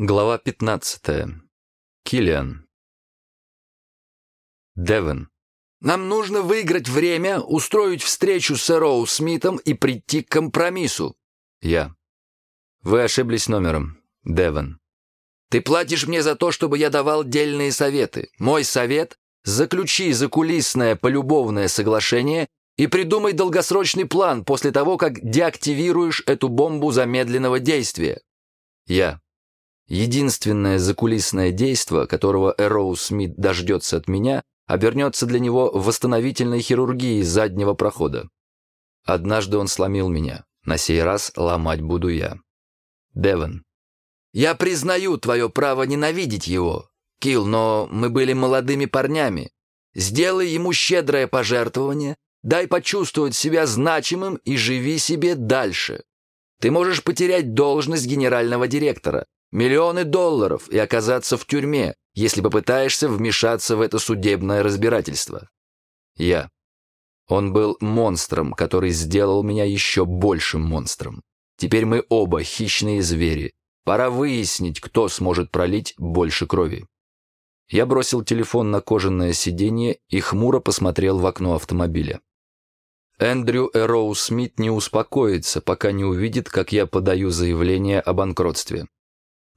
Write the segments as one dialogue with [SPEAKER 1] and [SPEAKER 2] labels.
[SPEAKER 1] Глава 15. Киллиан. Девон.
[SPEAKER 2] Нам нужно выиграть время, устроить встречу с Эроу Смитом и прийти к компромиссу.
[SPEAKER 1] Я. Вы ошиблись номером. Девон.
[SPEAKER 2] Ты платишь мне за то, чтобы я давал дельные советы. Мой совет — заключи закулисное полюбовное соглашение и придумай долгосрочный план после того, как деактивируешь эту бомбу замедленного действия.
[SPEAKER 1] Я. Единственное закулисное действо, которого Эроу Смит дождется от меня, обернется для него восстановительной хирургией заднего прохода. Однажды он сломил меня, на сей раз ломать буду я. Девон.
[SPEAKER 2] Я признаю твое право ненавидеть его, Килл, но мы были молодыми парнями. Сделай ему щедрое пожертвование, дай почувствовать себя значимым и живи себе дальше. Ты можешь потерять должность генерального директора, Миллионы долларов и оказаться в тюрьме, если попытаешься вмешаться в это судебное разбирательство.
[SPEAKER 1] Я. Он был монстром, который сделал меня еще большим монстром. Теперь мы оба хищные звери. Пора выяснить, кто сможет пролить больше крови. Я бросил телефон на кожаное сиденье и хмуро посмотрел в окно автомобиля. Эндрю Эроу Смит не успокоится, пока не увидит, как я подаю заявление о банкротстве.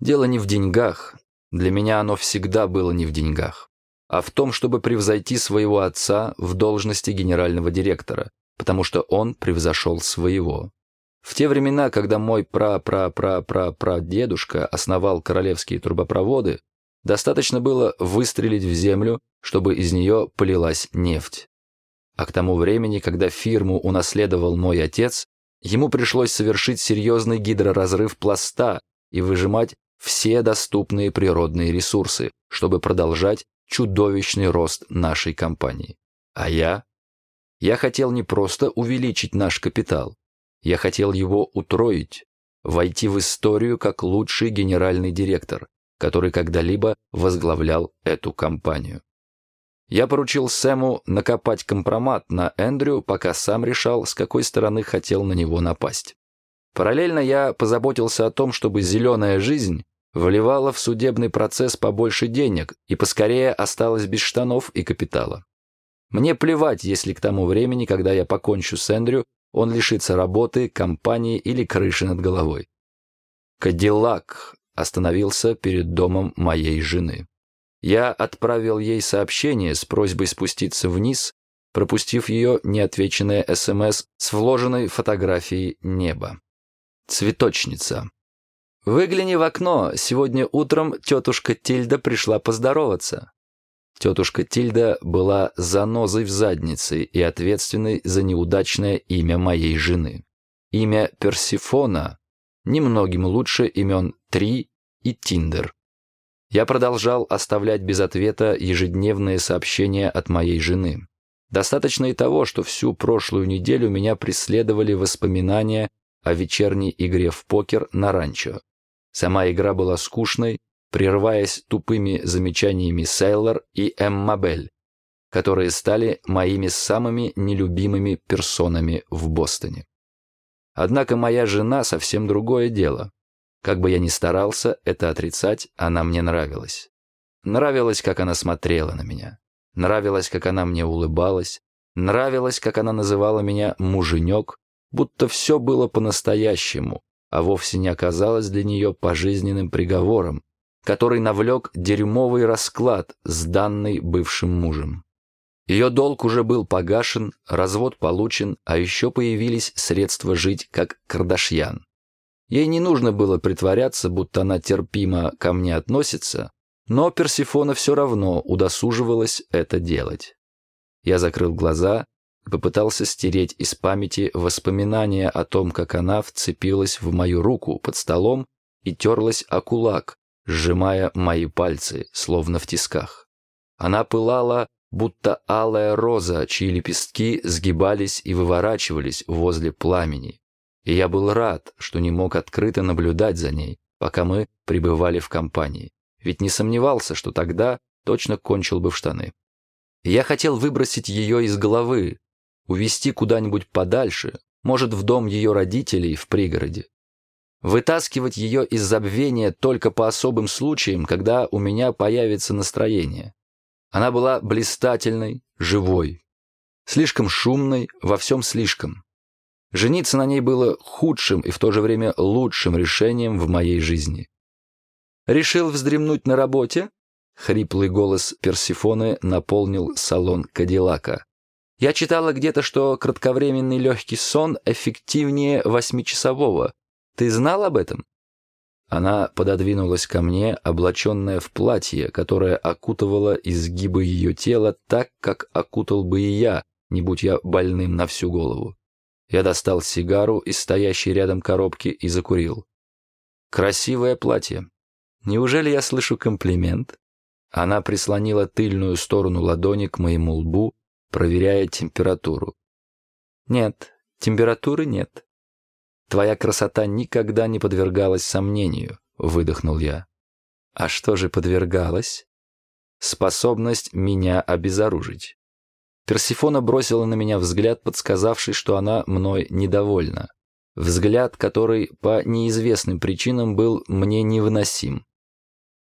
[SPEAKER 1] Дело не в деньгах, для меня оно всегда было не в деньгах, а в том, чтобы превзойти своего отца в должности генерального директора, потому что он превзошел своего. В те времена, когда мой пра-пра-пра-пра-прадедушка основал королевские трубопроводы, достаточно было выстрелить в землю, чтобы из нее полилась нефть. А к тому времени, когда фирму унаследовал мой отец, ему пришлось совершить серьезный гидроразрыв пласта и выжимать все доступные природные ресурсы, чтобы продолжать чудовищный рост нашей компании. А я? Я хотел не просто увеличить наш капитал, я хотел его утроить, войти в историю как лучший генеральный директор, который когда-либо возглавлял эту компанию. Я поручил Сэму накопать компромат на Эндрю, пока сам решал, с какой стороны хотел на него напасть. Параллельно я позаботился о том, чтобы зеленая жизнь вливала в судебный процесс побольше денег и поскорее осталась без штанов и капитала. Мне плевать, если к тому времени, когда я покончу с Эндрю, он лишится работы, компании или крыши над головой. Кадиллак остановился перед домом моей жены. Я отправил ей сообщение с просьбой спуститься вниз, пропустив ее неотвеченное СМС с вложенной фотографией неба. Цветочница. «Выгляни в окно. Сегодня утром тетушка Тильда пришла поздороваться». Тетушка Тильда была занозой в заднице и ответственной за неудачное имя моей жены. Имя Персифона немногим лучше имен Три и Тиндер. Я продолжал оставлять без ответа ежедневные сообщения от моей жены. Достаточно и того, что всю прошлую неделю меня преследовали воспоминания о вечерней игре в покер на ранчо. Сама игра была скучной, прерываясь тупыми замечаниями Сейлор и Эммабель, которые стали моими самыми нелюбимыми персонами в Бостоне. Однако моя жена совсем другое дело. Как бы я ни старался это отрицать, она мне нравилась. Нравилось, как она смотрела на меня. Нравилось, как она мне улыбалась. Нравилось, как она называла меня «муженек», будто все было по-настоящему, а вовсе не оказалось для нее пожизненным приговором, который навлек дерьмовый расклад с данной бывшим мужем. Ее долг уже был погашен, развод получен, а еще появились средства жить как Кардашьян. Ей не нужно было притворяться, будто она терпимо ко мне относится, но Персифона все равно удосуживалась это делать. Я закрыл глаза Попытался стереть из памяти воспоминания о том, как она вцепилась в мою руку под столом и терлась о кулак, сжимая мои пальцы, словно в тисках. Она пылала, будто алая роза, чьи лепестки сгибались и выворачивались возле пламени. И я был рад, что не мог открыто наблюдать за ней, пока мы пребывали в компании, ведь не сомневался, что тогда точно кончил бы в штаны. Я хотел выбросить ее из головы, увезти куда-нибудь подальше, может, в дом ее родителей в пригороде. вытаскивать ее из забвения только по особым случаям, когда у меня появится настроение. Она была блистательной, живой, слишком шумной, во всем слишком. Жениться на ней было худшим и в то же время лучшим решением в моей жизни. «Решил вздремнуть на работе?» Хриплый голос Персифоны наполнил салон Кадиллака. «Я читала где-то, что кратковременный легкий сон эффективнее восьмичасового. Ты знал об этом?» Она пододвинулась ко мне, облаченная в платье, которое окутывало изгибы ее тела так, как окутал бы и я, не будь я больным на всю голову. Я достал сигару из стоящей рядом коробки и закурил. «Красивое платье. Неужели я слышу комплимент?» Она прислонила тыльную сторону ладони к моему лбу, проверяя температуру. «Нет, температуры нет. Твоя красота никогда не подвергалась сомнению», — выдохнул я. «А что же подвергалась?» «Способность меня обезоружить». Персифона бросила на меня взгляд, подсказавший, что она мной недовольна. Взгляд, который по неизвестным причинам был мне невыносим.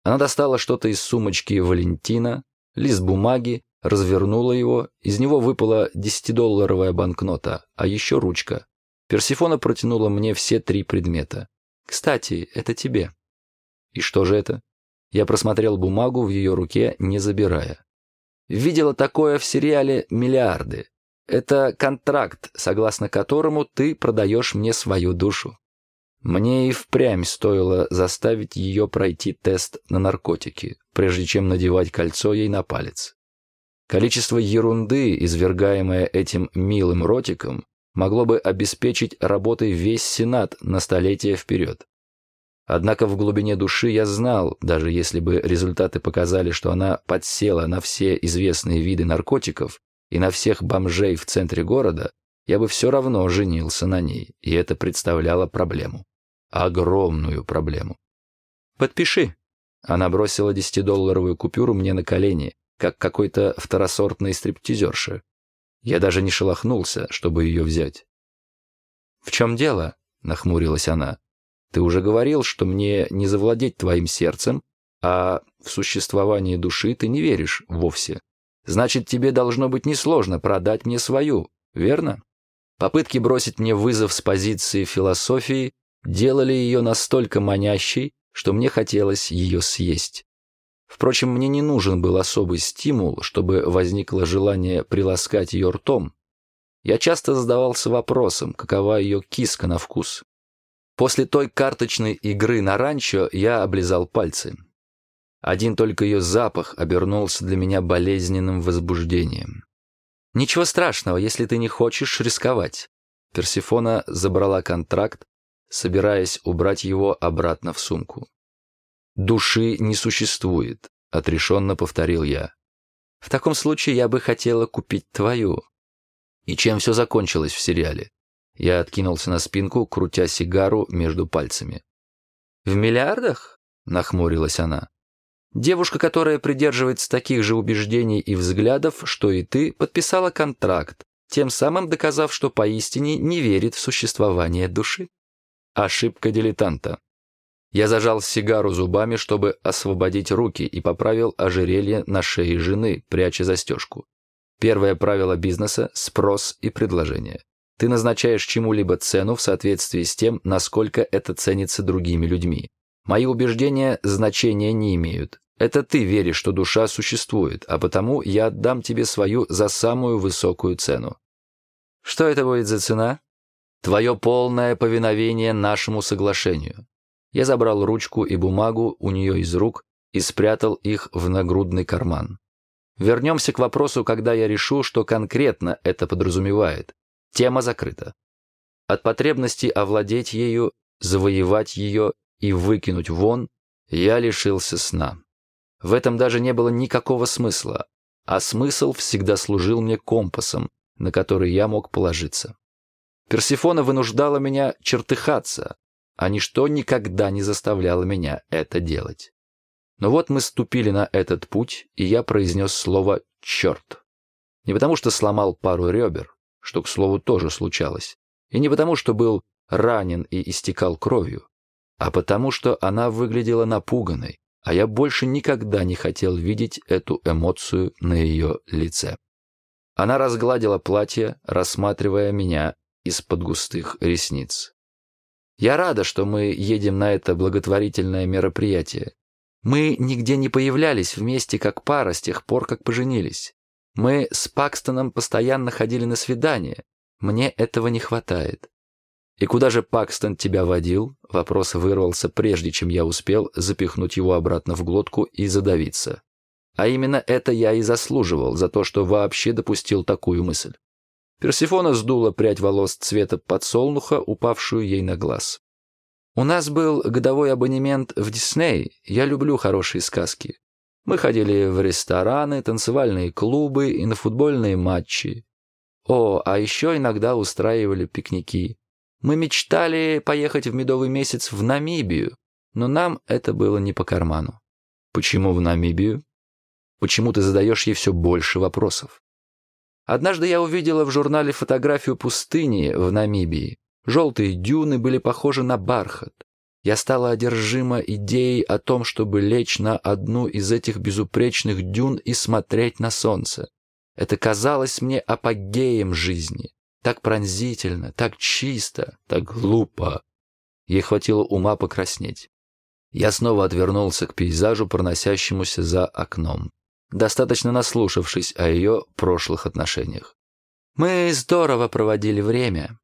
[SPEAKER 1] Она достала что-то из сумочки Валентина, лист бумаги, развернула его, из него выпала десятидолларовая банкнота, а еще ручка. Персифона протянула мне все три предмета. «Кстати, это тебе». «И что же это?» Я просмотрел бумагу в ее руке, не забирая. Видела такое в сериале «Миллиарды». Это контракт, согласно которому ты продаешь мне свою душу. Мне и впрямь стоило заставить ее пройти тест на наркотики, прежде чем надевать кольцо ей на палец. Количество ерунды, извергаемое этим милым ротиком, могло бы обеспечить работой весь Сенат на столетия вперед. Однако в глубине души я знал, даже если бы результаты показали, что она подсела на все известные виды наркотиков и на всех бомжей в центре города, я бы все равно женился на ней, и это представляло проблему огромную проблему. «Подпиши». Она бросила десятидолларовую купюру мне на колени, как какой-то второсортный стриптизерша. Я даже не шелохнулся, чтобы ее взять. «В чем дело?» — нахмурилась она. «Ты уже говорил, что мне не завладеть твоим сердцем, а в существование души ты не веришь вовсе. Значит, тебе должно быть несложно продать мне свою, верно?» Попытки бросить мне вызов с позиции философии делали ее настолько манящей, что мне хотелось ее съесть. Впрочем, мне не нужен был особый стимул, чтобы возникло желание приласкать ее ртом. Я часто задавался вопросом, какова ее киска на вкус. После той карточной игры на ранчо я облизал пальцы. Один только ее запах обернулся для меня болезненным возбуждением. «Ничего страшного, если ты не хочешь рисковать». Персифона забрала контракт, собираясь убрать его обратно в сумку. «Души не существует», — отрешенно повторил я. «В таком случае я бы хотела купить твою». И чем все закончилось в сериале? Я откинулся на спинку, крутя сигару между пальцами. «В миллиардах?» — нахмурилась она. «Девушка, которая придерживается таких же убеждений и взглядов, что и ты, подписала контракт, тем самым доказав, что поистине не верит в существование души». Ошибка дилетанта. Я зажал сигару зубами, чтобы освободить руки, и поправил ожерелье на шее жены, пряча застежку. Первое правило бизнеса – спрос и предложение. Ты назначаешь чему-либо цену в соответствии с тем, насколько это ценится другими людьми. Мои убеждения значения не имеют. Это ты веришь, что душа существует, а потому я отдам тебе свою за самую высокую цену. Что это будет за цена? Твое полное повиновение нашему соглашению. Я забрал ручку и бумагу у нее из рук и спрятал их в нагрудный карман. Вернемся к вопросу, когда я решу, что конкретно это подразумевает. Тема закрыта. От потребности овладеть ею, завоевать ее и выкинуть вон, я лишился сна. В этом даже не было никакого смысла, а смысл всегда служил мне компасом, на который я мог положиться. Персифона вынуждала меня чертыхаться, а ничто никогда не заставляло меня это делать. Но вот мы ступили на этот путь, и я произнес слово «черт». Не потому что сломал пару ребер, что, к слову, тоже случалось, и не потому что был ранен и истекал кровью. а потому что она выглядела напуганной, а я больше никогда не хотел видеть эту эмоцию на ее лице. Она разгладила платье, рассматривая меня из-под густых ресниц. «Я рада, что мы едем на это благотворительное мероприятие. Мы нигде не появлялись вместе как пара с тех пор, как поженились. Мы с Пакстоном постоянно ходили на свидания. Мне этого не хватает. «И куда же Пакстон тебя водил?» Вопрос вырвался, прежде чем я успел запихнуть его обратно в глотку и задавиться. А именно это я и заслуживал за то, что вообще допустил такую мысль. Персифона сдула прядь волос цвета подсолнуха, упавшую ей на глаз. «У нас был годовой абонемент в Дисней. Я люблю хорошие сказки. Мы ходили в рестораны, танцевальные клубы и на футбольные матчи. О, а еще иногда устраивали пикники. Мы мечтали поехать в медовый месяц в Намибию, но нам это было не по карману. Почему в Намибию? Почему ты задаешь ей все больше вопросов? Однажды я увидела в журнале фотографию пустыни в Намибии. Желтые дюны были похожи на бархат. Я стала одержима идеей о том, чтобы лечь на одну из этих безупречных дюн и смотреть на солнце. Это казалось мне апогеем жизни. Так пронзительно, так чисто, так глупо. Ей хватило ума покраснеть. Я снова отвернулся к пейзажу, проносящемуся за окном, достаточно наслушавшись о ее прошлых отношениях. Мы здорово проводили время.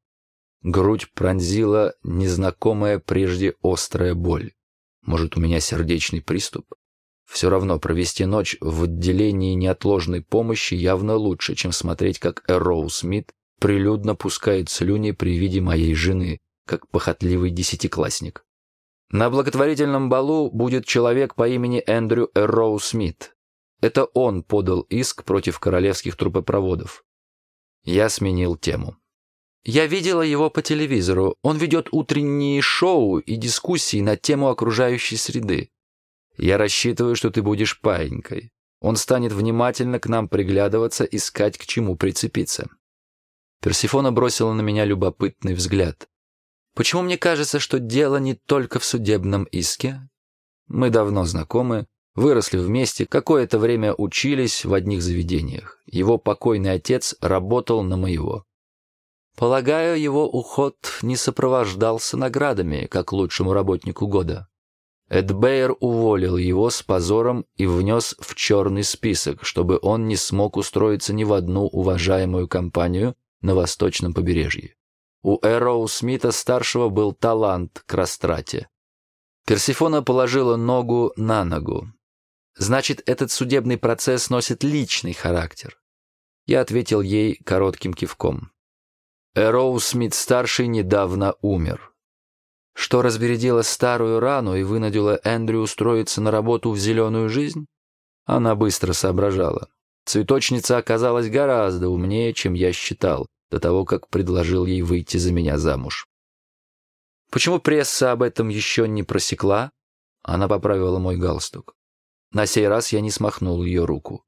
[SPEAKER 1] Грудь пронзила незнакомая прежде острая боль. Может, у меня сердечный приступ? Все равно провести ночь в отделении неотложной помощи явно лучше, чем смотреть, как Эроу Смит прилюдно пускает слюни при виде моей жены, как похотливый десятиклассник. На благотворительном балу будет человек по имени Эндрю Эрроу Смит. Это он подал иск против королевских трупопроводов. Я сменил тему. Я видела его по телевизору. Он ведет утренние шоу и дискуссии на тему окружающей среды. Я рассчитываю, что ты будешь паинькой. Он станет внимательно к нам приглядываться, искать, к чему прицепиться. Персифона бросила на меня любопытный взгляд. «Почему мне кажется, что дело не только в судебном иске? Мы давно знакомы, выросли вместе, какое-то время учились в одних заведениях. Его покойный отец работал на моего. Полагаю, его уход не сопровождался наградами, как лучшему работнику года. Эд Бейер уволил его с позором и внес в черный список, чтобы он не смог устроиться ни в одну уважаемую компанию, на восточном побережье. У Эроу Смита-старшего был талант к растрате. Персифона положила ногу на ногу. Значит, этот судебный процесс носит личный характер. Я ответил ей коротким кивком. Эроу Смит-старший недавно умер. Что разбередило старую рану и вынудило Эндрю устроиться на работу в зеленую жизнь? Она быстро соображала. Цветочница оказалась гораздо умнее, чем я считал, до того, как предложил ей выйти за меня замуж. Почему пресса об этом еще не просекла? Она поправила мой галстук. На сей раз я не смахнул ее руку.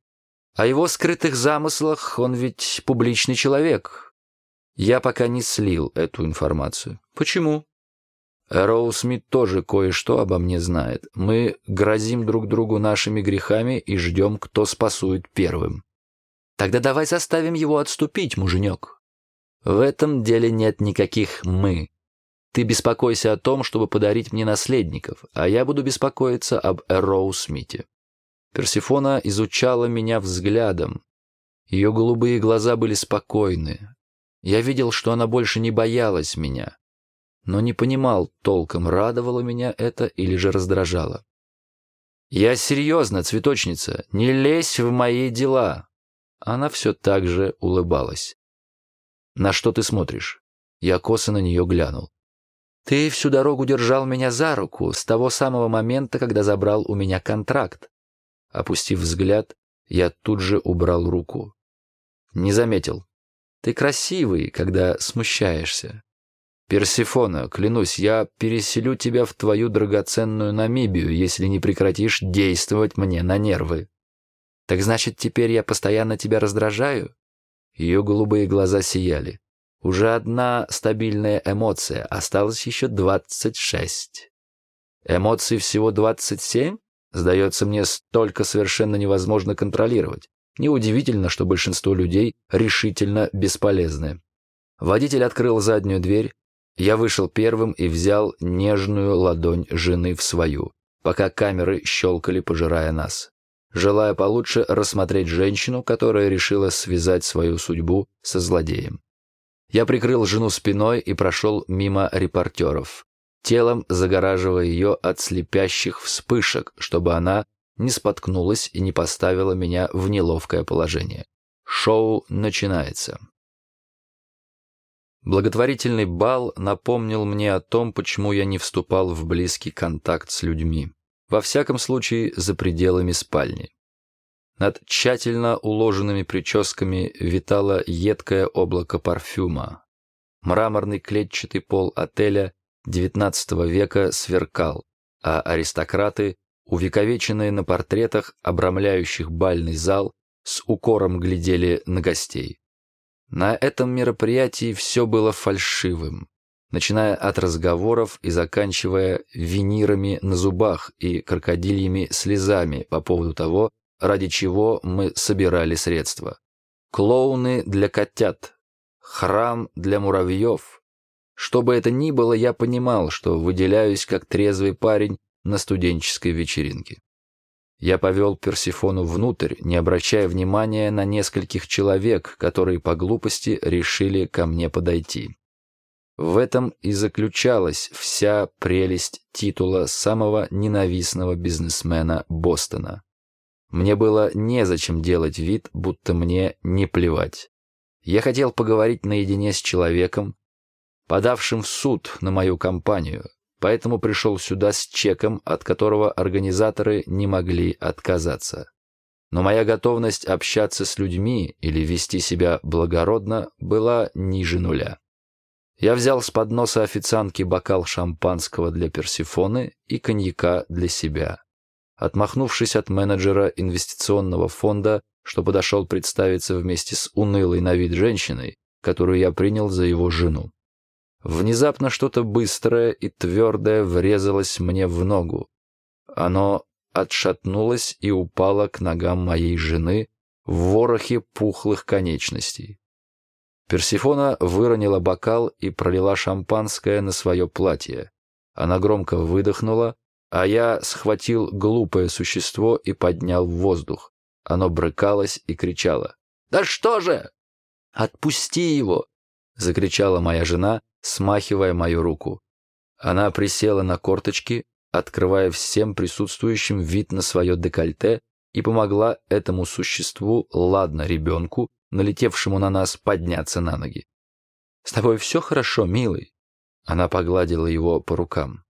[SPEAKER 1] О его скрытых замыслах он ведь публичный человек. Я пока не слил эту информацию. Почему? Роу Смит тоже кое-что обо мне знает. Мы грозим друг другу нашими грехами и ждем, кто спасует первым. Тогда давай заставим его отступить, муженек. В этом деле нет никаких «мы». Ты беспокойся о том, чтобы подарить мне наследников, а я буду беспокоиться об Эроу Смите. Персифона изучала меня взглядом. Ее голубые глаза были спокойны. Я видел, что она больше не боялась меня но не понимал толком, радовало меня это или же раздражало. «Я серьезно, цветочница, не лезь в мои дела!» Она все так же улыбалась. «На что ты смотришь?» Я косо на нее глянул. «Ты всю дорогу держал меня за руку с того самого момента, когда забрал у меня контракт». Опустив взгляд, я тут же убрал руку. «Не заметил. Ты красивый, когда смущаешься. Персифона, клянусь, я переселю тебя в твою драгоценную Намибию, если не прекратишь действовать мне на нервы. Так значит, теперь я постоянно тебя раздражаю? Ее голубые глаза сияли. Уже одна стабильная эмоция, осталось еще двадцать шесть. Эмоций всего 27? Сдается мне, столько совершенно невозможно контролировать. Неудивительно, что большинство людей решительно бесполезны. Водитель открыл заднюю дверь. Я вышел первым и взял нежную ладонь жены в свою, пока камеры щелкали, пожирая нас. Желая получше рассмотреть женщину, которая решила связать свою судьбу со злодеем. Я прикрыл жену спиной и прошел мимо репортеров, телом загораживая ее от слепящих вспышек, чтобы она не споткнулась и не поставила меня в неловкое положение. Шоу начинается. Благотворительный бал напомнил мне о том, почему я не вступал в близкий контакт с людьми. Во всяком случае, за пределами спальни. Над тщательно уложенными прическами витало едкое облако парфюма. Мраморный клетчатый пол отеля XIX века сверкал, а аристократы увековеченные на портретах, обрамляющих бальный зал, с укором глядели на гостей. На этом мероприятии все было фальшивым, начиная от разговоров и заканчивая винирами на зубах и крокодильями слезами по поводу того, ради чего мы собирали средства. Клоуны для котят, храм для муравьев. Что бы это ни было, я понимал, что выделяюсь как трезвый парень на студенческой вечеринке. Я повел Персифону внутрь, не обращая внимания на нескольких человек, которые по глупости решили ко мне подойти. В этом и заключалась вся прелесть титула самого ненавистного бизнесмена Бостона. Мне было незачем делать вид, будто мне не плевать. Я хотел поговорить наедине с человеком, подавшим в суд на мою компанию, поэтому пришел сюда с чеком, от которого организаторы не могли отказаться. Но моя готовность общаться с людьми или вести себя благородно была ниже нуля. Я взял с подноса официантки бокал шампанского для Персифоны и коньяка для себя. Отмахнувшись от менеджера инвестиционного фонда, что подошел представиться вместе с унылой на вид женщиной, которую я принял за его жену. Внезапно что-то быстрое и твердое врезалось мне в ногу. Оно отшатнулось и упало к ногам моей жены в ворохе пухлых конечностей. Персифона выронила бокал и пролила шампанское на свое платье. Она громко выдохнула, а я схватил глупое существо и поднял в воздух. Оно брыкалось и кричало. «Да что же?» «Отпусти его!» — закричала моя жена, смахивая мою руку. Она присела на корточки, открывая всем присутствующим вид на свое декольте, и помогла этому существу, ладно, ребенку, налетевшему на нас, подняться на ноги. «С тобой все хорошо, милый?» Она погладила его по рукам.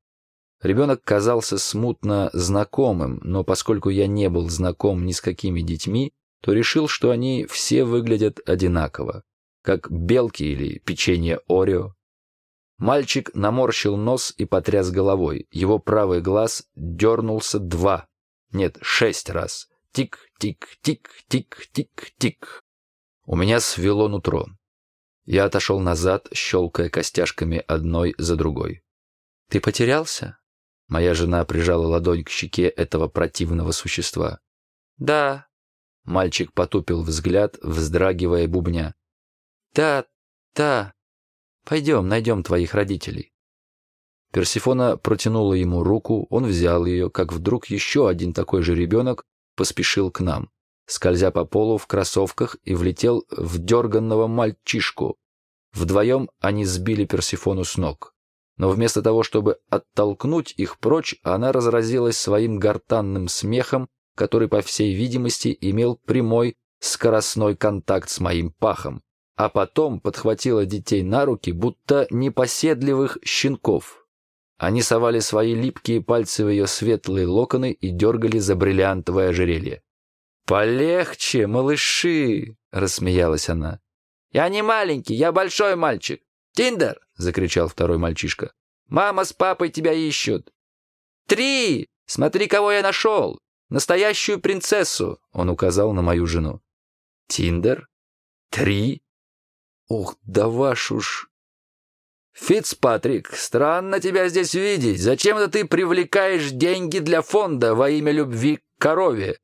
[SPEAKER 1] Ребенок казался смутно знакомым, но поскольку я не был знаком ни с какими детьми, то решил, что они все выглядят одинаково, как белки или печенье Орео. Мальчик наморщил нос и потряс головой. Его правый глаз дернулся два, нет, шесть раз. Тик-тик-тик-тик-тик-тик. У меня свело нутро. Я отошел назад, щелкая костяшками одной за другой. «Ты потерялся?» Моя жена прижала ладонь к щеке этого противного существа. «Да». Мальчик потупил взгляд, вздрагивая бубня. «Да, да, Пойдем, найдем твоих родителей». Персифона протянула ему руку, он взял ее, как вдруг еще один такой же ребенок поспешил к нам, скользя по полу в кроссовках и влетел в дерганного мальчишку. Вдвоем они сбили Персифону с ног. Но вместо того, чтобы оттолкнуть их прочь, она разразилась своим гортанным смехом, который, по всей видимости, имел прямой скоростной контакт с моим пахом а потом подхватила детей на руки, будто непоседливых щенков. Они совали свои липкие пальцы в ее светлые локоны и дергали за бриллиантовое ожерелье. «Полегче, малыши!» — рассмеялась она. «Я не маленький, я большой мальчик. Тиндер!» — закричал второй мальчишка. «Мама с папой тебя ищут!» «Три! Смотри, кого я нашел! Настоящую принцессу!» — он указал на мою жену. «Тиндер? Три?» Ох, да вашу ж...
[SPEAKER 2] «Фицпатрик, странно тебя здесь видеть. Зачем это ты привлекаешь деньги для фонда во имя любви к корове?»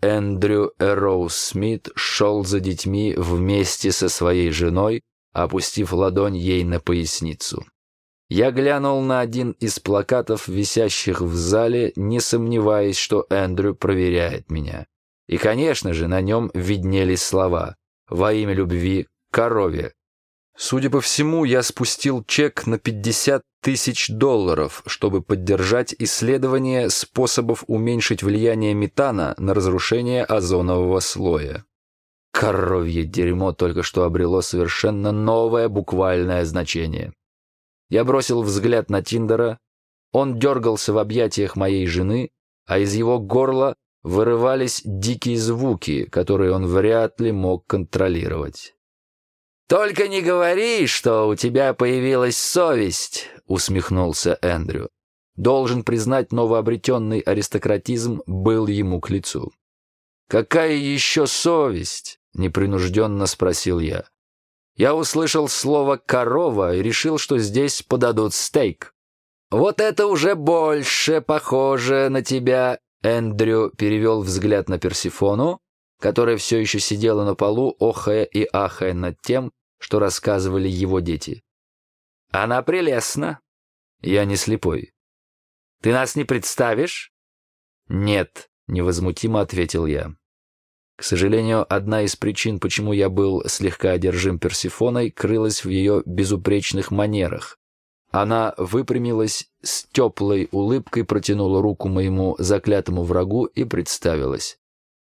[SPEAKER 1] Эндрю Эроуз Смит шел за детьми вместе со своей женой, опустив ладонь ей на поясницу. Я глянул на один из плакатов, висящих в зале, не сомневаясь, что Эндрю проверяет меня. И, конечно же, на нем виднелись слова «Во имя любви корове». Судя по всему, я спустил чек на 50 тысяч долларов, чтобы поддержать исследование способов уменьшить влияние метана на разрушение озонового слоя. Коровье дерьмо только что обрело совершенно новое буквальное значение. Я бросил взгляд на Тиндера. Он дергался в объятиях моей жены, а из его горла вырывались дикие звуки, которые он вряд ли мог контролировать.
[SPEAKER 2] «Только не говори, что у тебя появилась совесть», — усмехнулся Эндрю.
[SPEAKER 1] Должен признать, новообретенный аристократизм был ему к лицу.
[SPEAKER 2] «Какая еще совесть?» — непринужденно спросил я. Я услышал слово «корова» и решил, что здесь подадут стейк. «Вот это уже больше похоже на тебя», — Эндрю перевел взгляд на Персифону, которая все еще сидела на полу, охая и ахая над тем, что рассказывали его дети. «Она прелестна».
[SPEAKER 1] «Я не слепой».
[SPEAKER 2] «Ты нас не представишь?»
[SPEAKER 1] «Нет», — невозмутимо ответил я. К сожалению, одна из причин, почему я был слегка одержим Персифоной, крылась в ее безупречных манерах. Она выпрямилась, с теплой улыбкой протянула руку моему заклятому врагу и представилась.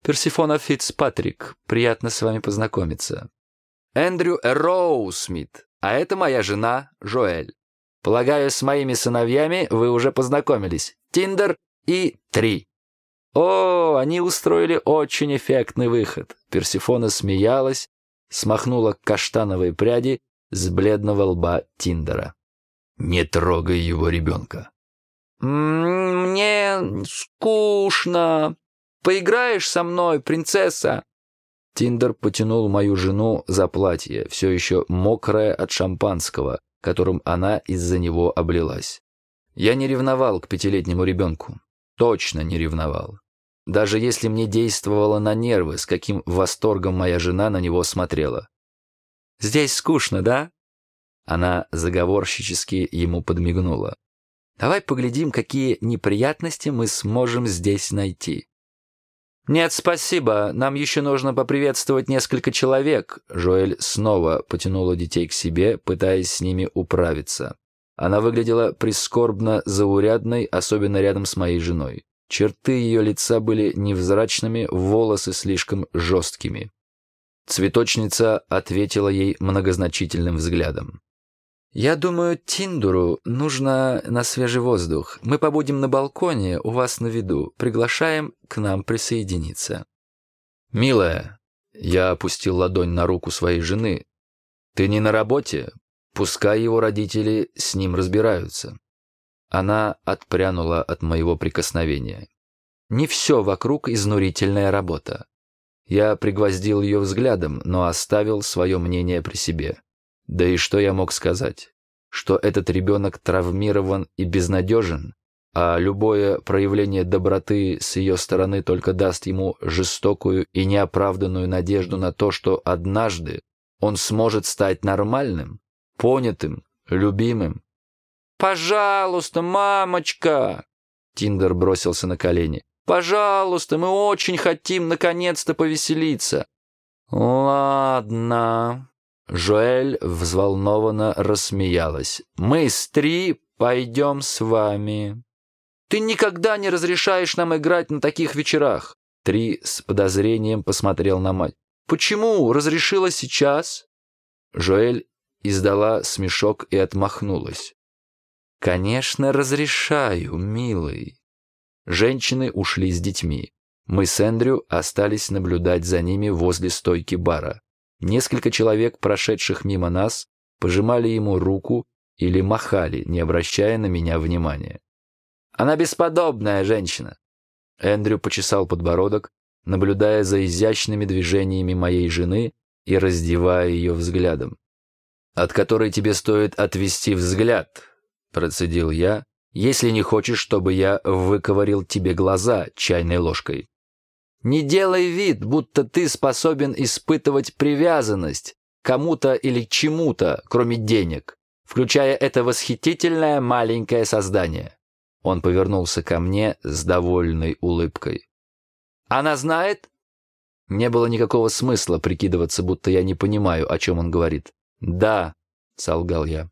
[SPEAKER 1] «Персифона Фитцпатрик, приятно с вами познакомиться».
[SPEAKER 2] «Эндрю Роусмит, а это моя жена Жоэль. Полагаю, с моими сыновьями вы уже познакомились. Тиндер и Три».
[SPEAKER 1] «О, они устроили очень эффектный выход!» Персифона смеялась, смахнула каштановые пряди с бледного лба Тиндера.
[SPEAKER 2] «Не трогай его ребенка!»
[SPEAKER 3] «Мне скучно. Поиграешь со мной, принцесса?»
[SPEAKER 1] Тиндер потянул мою жену за платье, все еще мокрое от шампанского, которым она из-за него облилась. Я не ревновал к пятилетнему ребенку точно не ревновал. Даже если мне действовало на нервы, с каким восторгом моя жена на него смотрела.
[SPEAKER 3] «Здесь скучно, да?»
[SPEAKER 1] Она заговорщически ему подмигнула.
[SPEAKER 3] «Давай поглядим, какие неприятности мы сможем здесь найти». «Нет, спасибо, нам еще нужно поприветствовать несколько человек».
[SPEAKER 1] Жоэль снова потянула детей к себе, пытаясь с ними управиться. Она выглядела прискорбно заурядной, особенно рядом с моей женой. Черты ее лица были невзрачными, волосы слишком жесткими. Цветочница ответила ей многозначительным взглядом.
[SPEAKER 3] «Я думаю, Тиндуру нужно на свежий воздух. Мы побудем на балконе, у вас на виду. Приглашаем к нам присоединиться».
[SPEAKER 1] «Милая», — я опустил ладонь на руку своей жены, — «ты не на работе? Пускай его родители с ним разбираются. Она отпрянула от моего прикосновения. Не все вокруг изнурительная работа. Я пригвоздил ее взглядом, но оставил свое мнение при себе. Да и что я мог сказать? Что этот ребенок травмирован и безнадежен, а любое проявление доброты с ее стороны только даст ему жестокую и неоправданную надежду на то, что однажды он сможет стать нормальным? понятым, любимым.
[SPEAKER 3] «Пожалуйста, мамочка!»
[SPEAKER 1] Тиндер бросился на колени.
[SPEAKER 3] «Пожалуйста, мы очень хотим наконец-то повеселиться».
[SPEAKER 1] «Ладно». Жоэль взволнованно рассмеялась. «Мы с Три пойдем с вами».
[SPEAKER 3] «Ты никогда не разрешаешь нам играть на таких вечерах».
[SPEAKER 1] Три с подозрением посмотрел на мать.
[SPEAKER 3] «Почему разрешила сейчас?»
[SPEAKER 1] Жоэль издала смешок и отмахнулась. «Конечно, разрешаю, милый». Женщины ушли с детьми. Мы с Эндрю остались наблюдать за ними возле стойки бара. Несколько человек, прошедших мимо нас, пожимали ему руку или махали, не обращая на меня внимания.
[SPEAKER 2] «Она бесподобная женщина!»
[SPEAKER 1] Эндрю почесал подбородок, наблюдая за изящными движениями моей жены и раздевая ее взглядом. от которой тебе стоит отвести взгляд», — процедил я, «если не хочешь, чтобы я выковырил тебе глаза чайной ложкой».
[SPEAKER 3] «Не делай вид, будто ты способен испытывать привязанность кому-то или чему-то, кроме денег, включая это восхитительное маленькое создание». Он повернулся ко мне с довольной улыбкой. «Она знает?» Не было никакого смысла прикидываться, будто я не понимаю, о чем он говорит. «Да», — солгал я.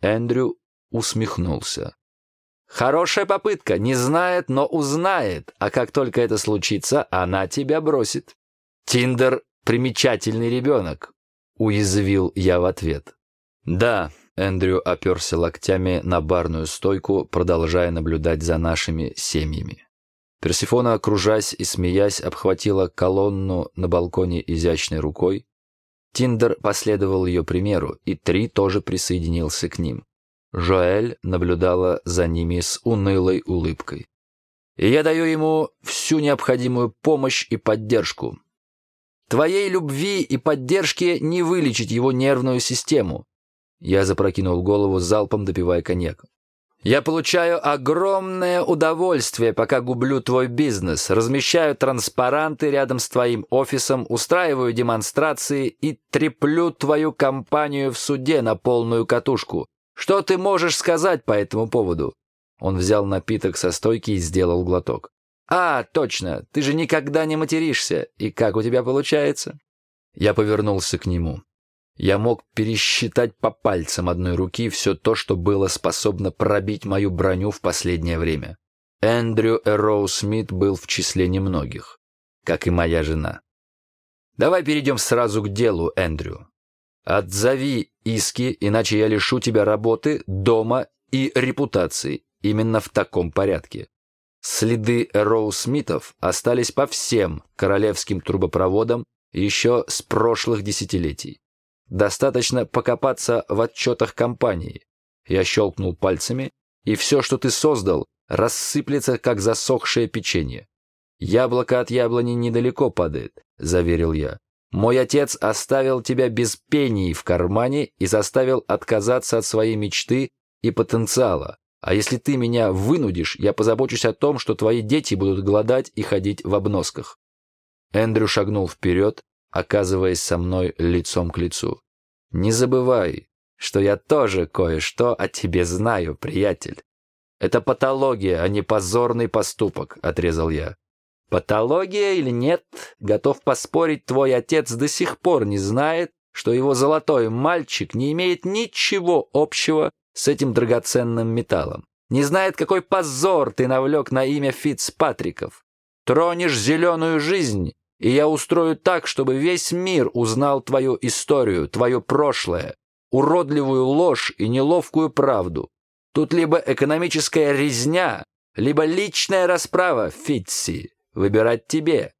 [SPEAKER 3] Эндрю усмехнулся. «Хорошая попытка. Не знает, но узнает. А как только это случится, она тебя бросит». «Тиндер — примечательный ребенок», — уязвил я в ответ. «Да», — Эндрю оперся локтями на барную стойку, продолжая наблюдать за нашими семьями. Персифона, кружась и смеясь, обхватила колонну на балконе изящной рукой. Тиндер последовал ее примеру, и Три тоже присоединился к ним. Жоэль наблюдала за ними с унылой улыбкой. «И я даю ему всю необходимую помощь и поддержку. Твоей любви и поддержки не вылечить его нервную систему». Я запрокинул голову, залпом допивая коньяк. Я получаю огромное удовольствие, пока гублю твой бизнес, размещаю транспаранты рядом с твоим офисом, устраиваю демонстрации и треплю твою компанию в суде на полную катушку. Что ты можешь сказать по этому поводу?» Он взял напиток со стойки и сделал глоток. «А, точно, ты же никогда не материшься. И как у тебя получается?» Я повернулся к нему. Я мог пересчитать по пальцам одной руки все то, что было способно пробить мою броню в последнее время. Эндрю Эроу Смит был в числе немногих, как и моя жена. Давай перейдем сразу к делу, Эндрю. Отзови иски, иначе я лишу тебя работы, дома и репутации, именно в таком порядке. Следы Эроу Смитов остались по всем королевским трубопроводам еще с прошлых десятилетий. Достаточно покопаться в отчетах компании. Я щелкнул пальцами, и все, что ты создал, рассыплется, как засохшее печенье. «Яблоко от яблони недалеко падает», — заверил я. «Мой отец оставил тебя без пений в кармане и заставил отказаться от своей мечты и потенциала. А если ты меня вынудишь, я позабочусь о том, что твои дети будут голодать и ходить в обносках». Эндрю шагнул вперед, оказываясь со мной лицом к лицу. «Не забывай, что я тоже кое-что о тебе знаю, приятель. Это патология, а не позорный поступок», — отрезал я. «Патология или нет, готов поспорить, твой отец до сих пор не знает, что его золотой мальчик не имеет ничего общего с этим драгоценным металлом. Не знает, какой позор ты навлек на имя Фицпатриков. Тронешь зеленую жизнь, и я устрою так, чтобы весь мир узнал твою историю, твое прошлое, уродливую ложь и неловкую правду. Тут либо экономическая резня, либо личная расправа, Фитси. Выбирать тебе.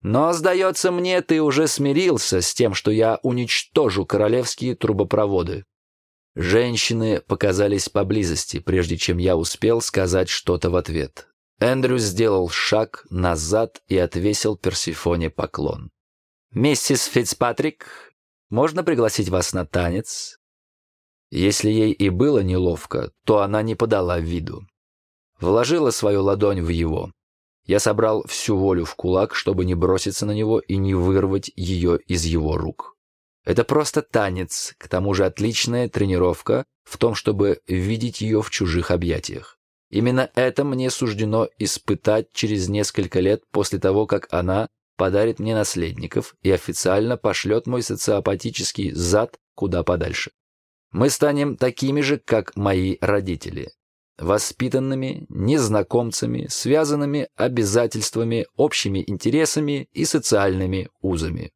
[SPEAKER 3] Но, сдается мне, ты уже смирился с тем, что я уничтожу королевские трубопроводы. Женщины показались поблизости, прежде чем я успел сказать что-то в ответ. Эндрю сделал шаг назад и отвесил Персифоне поклон. «Миссис Фицпатрик, можно пригласить вас на танец?» Если ей и было неловко, то она не подала виду. Вложила свою ладонь в его. Я собрал всю волю в кулак, чтобы не броситься на него и не вырвать ее из его рук. Это просто танец, к тому же отличная тренировка в том, чтобы видеть ее в чужих объятиях. Именно это мне суждено испытать через несколько лет после того, как она подарит мне наследников и официально пошлет мой социопатический зад куда подальше. Мы станем такими же, как мои родители. Воспитанными, незнакомцами, связанными обязательствами, общими интересами и социальными узами.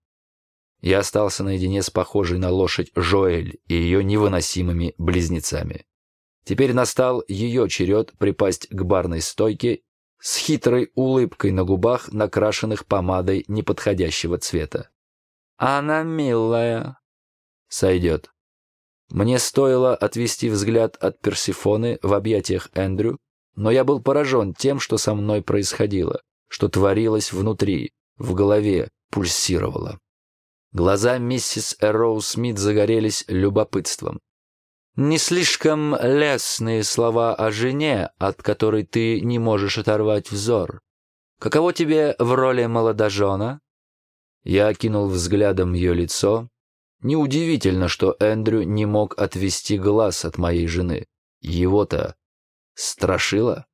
[SPEAKER 3] Я остался наедине с похожей на лошадь Жоэль и ее невыносимыми близнецами. Теперь настал ее черед припасть к барной стойке с хитрой улыбкой на губах, накрашенных помадой неподходящего цвета. «Она милая». «Сойдет». Мне стоило отвести взгляд от Персифоны в объятиях Эндрю, но я был поражен тем, что со мной происходило, что творилось внутри, в голове, пульсировало.
[SPEAKER 1] Глаза миссис Эроу Смит загорелись любопытством. «Не слишком лестные слова о жене, от которой ты не можешь оторвать взор. Каково тебе в роли молодожена?» Я окинул взглядом ее лицо. Неудивительно, что Эндрю не мог отвести глаз от моей жены. Его-то страшило.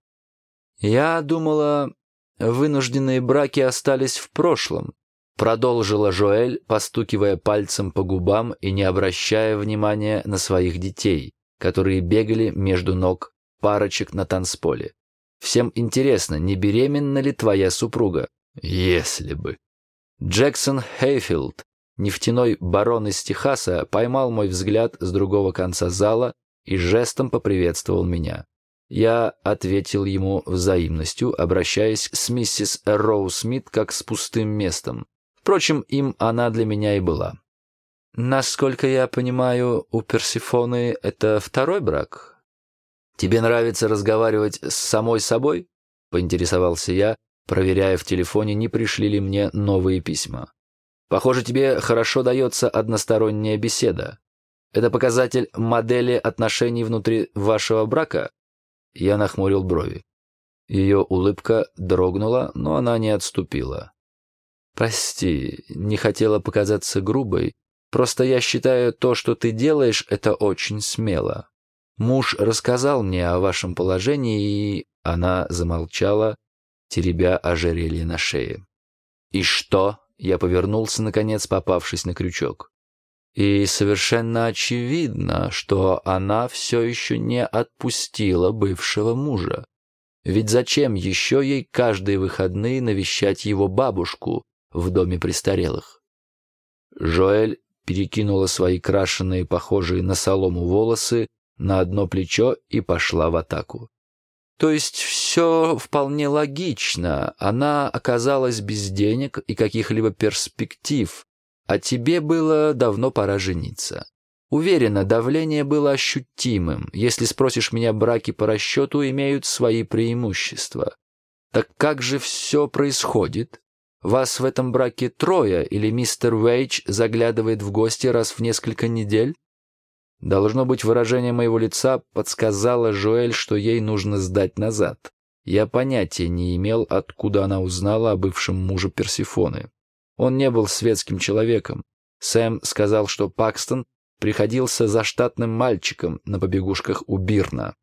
[SPEAKER 1] Я думала, вынужденные браки остались в прошлом, продолжила Жоэль, постукивая пальцем по губам и не обращая внимания на своих детей, которые бегали между ног парочек на танцполе. Всем интересно, не беременна ли твоя супруга? Если бы. Джексон Хейфилд, нефтяной барон из Техаса, поймал мой взгляд с другого конца зала и жестом поприветствовал меня. Я ответил ему взаимностью, обращаясь с миссис Роу Смит как с пустым местом. Впрочем, им она для меня и была. «Насколько я понимаю, у Персифоны это второй брак?» «Тебе нравится разговаривать с самой собой?» — поинтересовался я, проверяя в телефоне, не пришли ли мне новые письма. «Похоже, тебе хорошо дается односторонняя беседа. Это показатель модели отношений внутри вашего брака?» Я нахмурил брови. Ее улыбка дрогнула, но она не отступила. «Прости, не хотела показаться грубой. Просто я считаю, то, что ты делаешь, это очень смело. Муж рассказал мне о вашем положении, и...» Она замолчала, теребя ожерелье на шее. «И что?» — я повернулся, наконец, попавшись на крючок. И совершенно очевидно, что она все еще не отпустила бывшего мужа. Ведь зачем еще ей каждые выходные навещать его бабушку в доме престарелых? Жоэль перекинула свои крашеные, похожие на солому волосы, на одно плечо и пошла в атаку. То есть все вполне логично. Она оказалась без денег и каких-либо перспектив, а тебе было давно пора жениться. Уверена, давление было ощутимым. Если спросишь меня, браки по расчету имеют свои преимущества. Так как же все происходит? Вас в этом браке трое, или мистер Уэйч заглядывает в гости раз в несколько недель? Должно быть, выражение моего лица подсказало Жоэль, что ей нужно сдать назад. Я понятия не имел, откуда она узнала о бывшем муже Персифоны. Он не был светским человеком. Сэм сказал, что Пакстон приходился за штатным мальчиком на побегушках у Бирна.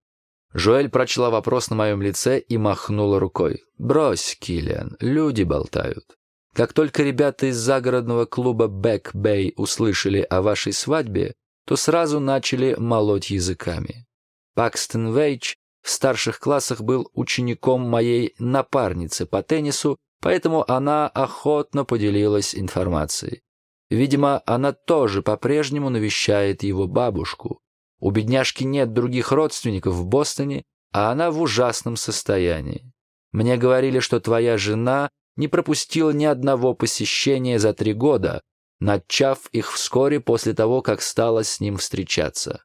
[SPEAKER 1] Жоэль прочла вопрос на моем лице и махнула рукой. «Брось, Киллиан, люди болтают. Как только ребята из загородного клуба Бэк Бэй услышали о вашей свадьбе, то сразу начали молоть языками. Пакстон Вейч в старших классах был учеником моей напарницы по теннису, поэтому она охотно поделилась информацией. Видимо, она тоже по-прежнему навещает его бабушку. У бедняжки нет других родственников в Бостоне, а она в ужасном состоянии. Мне говорили, что твоя жена не пропустила ни одного посещения за три года, начав их вскоре после того, как стала с ним встречаться.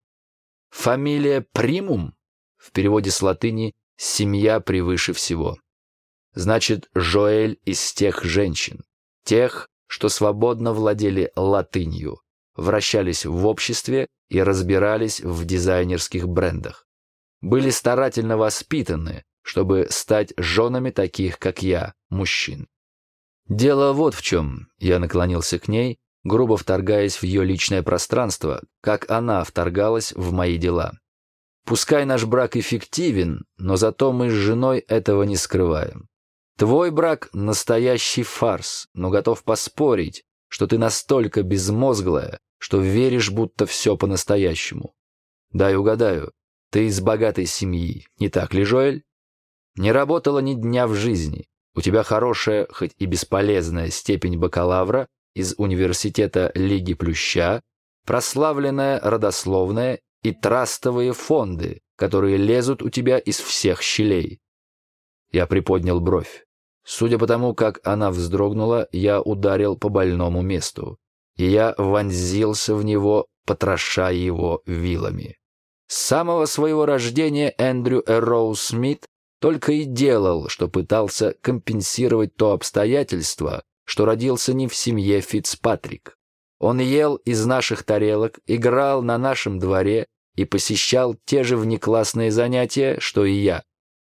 [SPEAKER 1] Фамилия Примум в переводе с латыни «семья превыше всего». Значит, Жоэль из тех женщин, тех, что свободно владели латынью, вращались в обществе и разбирались в дизайнерских брендах. Были старательно воспитаны, чтобы стать женами таких, как я, мужчин. Дело вот в чем. Я наклонился к ней, грубо вторгаясь в ее личное пространство, как она вторгалась в мои дела. Пускай наш брак эффективен, но зато мы с женой этого не скрываем. Твой брак — настоящий фарс, но готов поспорить, что ты настолько безмозглая, что веришь, будто все по-настоящему. Дай угадаю, ты из богатой семьи, не так ли, Жоэль? Не работала ни дня в жизни, у тебя хорошая, хоть и бесполезная степень бакалавра из университета Лиги Плюща, прославленная родословная и трастовые фонды, которые лезут у тебя из всех щелей. Я приподнял бровь. Судя по тому, как она вздрогнула, я ударил по больному месту, и я вонзился в него, потроша его вилами. С самого своего рождения Эндрю Эрроу Смит только и делал, что пытался компенсировать то обстоятельство, что родился не в семье Фицпатрик.
[SPEAKER 3] Он ел из наших тарелок, играл на нашем дворе и посещал те же внеклассные занятия, что и я.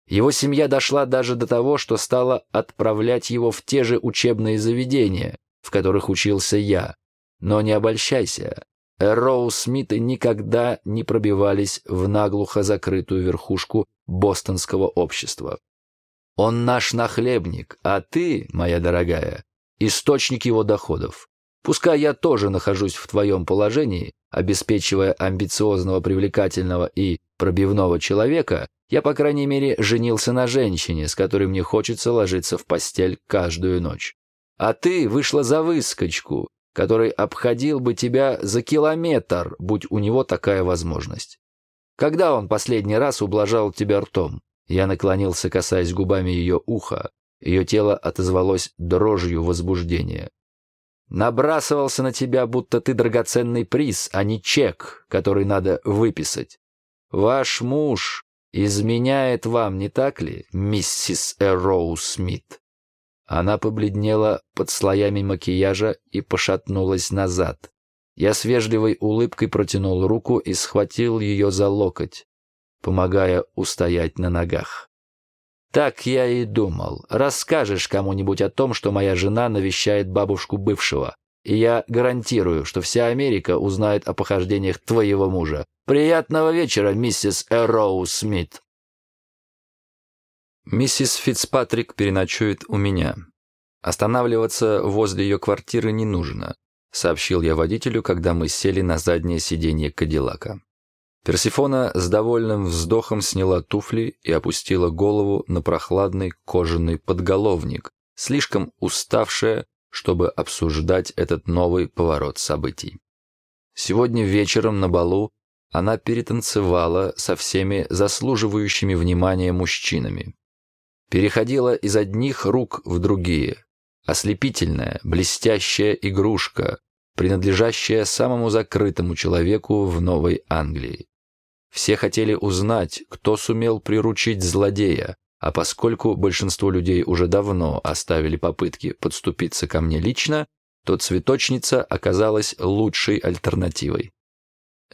[SPEAKER 3] Его семья дошла даже до того, что стала отправлять его в те же учебные заведения, в которых учился я. Но не обольщайся, Роу Смиты никогда не пробивались в наглухо закрытую верхушку бостонского общества. Он наш нахлебник, а ты, моя дорогая, источник его доходов. Пускай я тоже нахожусь в твоем положении, обеспечивая амбициозного, привлекательного и пробивного человека, я, по крайней мере, женился на женщине, с которой мне хочется ложиться в постель каждую ночь. А ты вышла за выскочку, который обходил бы тебя за километр, будь у него такая возможность. Когда он последний раз ублажал тебя ртом? Я наклонился, касаясь губами ее уха. Ее тело отозвалось дрожью возбуждения. Набрасывался на тебя, будто ты драгоценный приз, а не чек, который надо выписать. Ваш муж изменяет вам, не так ли, миссис Эроу Смит? Она побледнела под слоями макияжа и пошатнулась назад. Я с вежливой улыбкой протянул руку и схватил ее за локоть, помогая устоять на ногах. «Так я и думал. Расскажешь кому-нибудь о том, что моя жена навещает бабушку бывшего, и я гарантирую, что вся Америка узнает о похождениях твоего мужа. Приятного вечера, миссис Эроу Смит!»
[SPEAKER 1] Миссис Фицпатрик переночует у меня. Останавливаться возле ее квартиры не нужно, сообщил я водителю, когда мы сели на заднее сиденье Кадиллака. Персифона с довольным вздохом сняла туфли и опустила голову на прохладный кожаный подголовник, слишком уставшая, чтобы обсуждать этот новый поворот событий. Сегодня вечером на балу она перетанцевала со всеми заслуживающими внимания мужчинами переходила из одних рук в другие. Ослепительная, блестящая игрушка, принадлежащая самому закрытому человеку в Новой Англии. Все хотели узнать, кто сумел приручить злодея, а поскольку большинство людей уже давно оставили попытки подступиться ко мне лично, то цветочница оказалась лучшей альтернативой.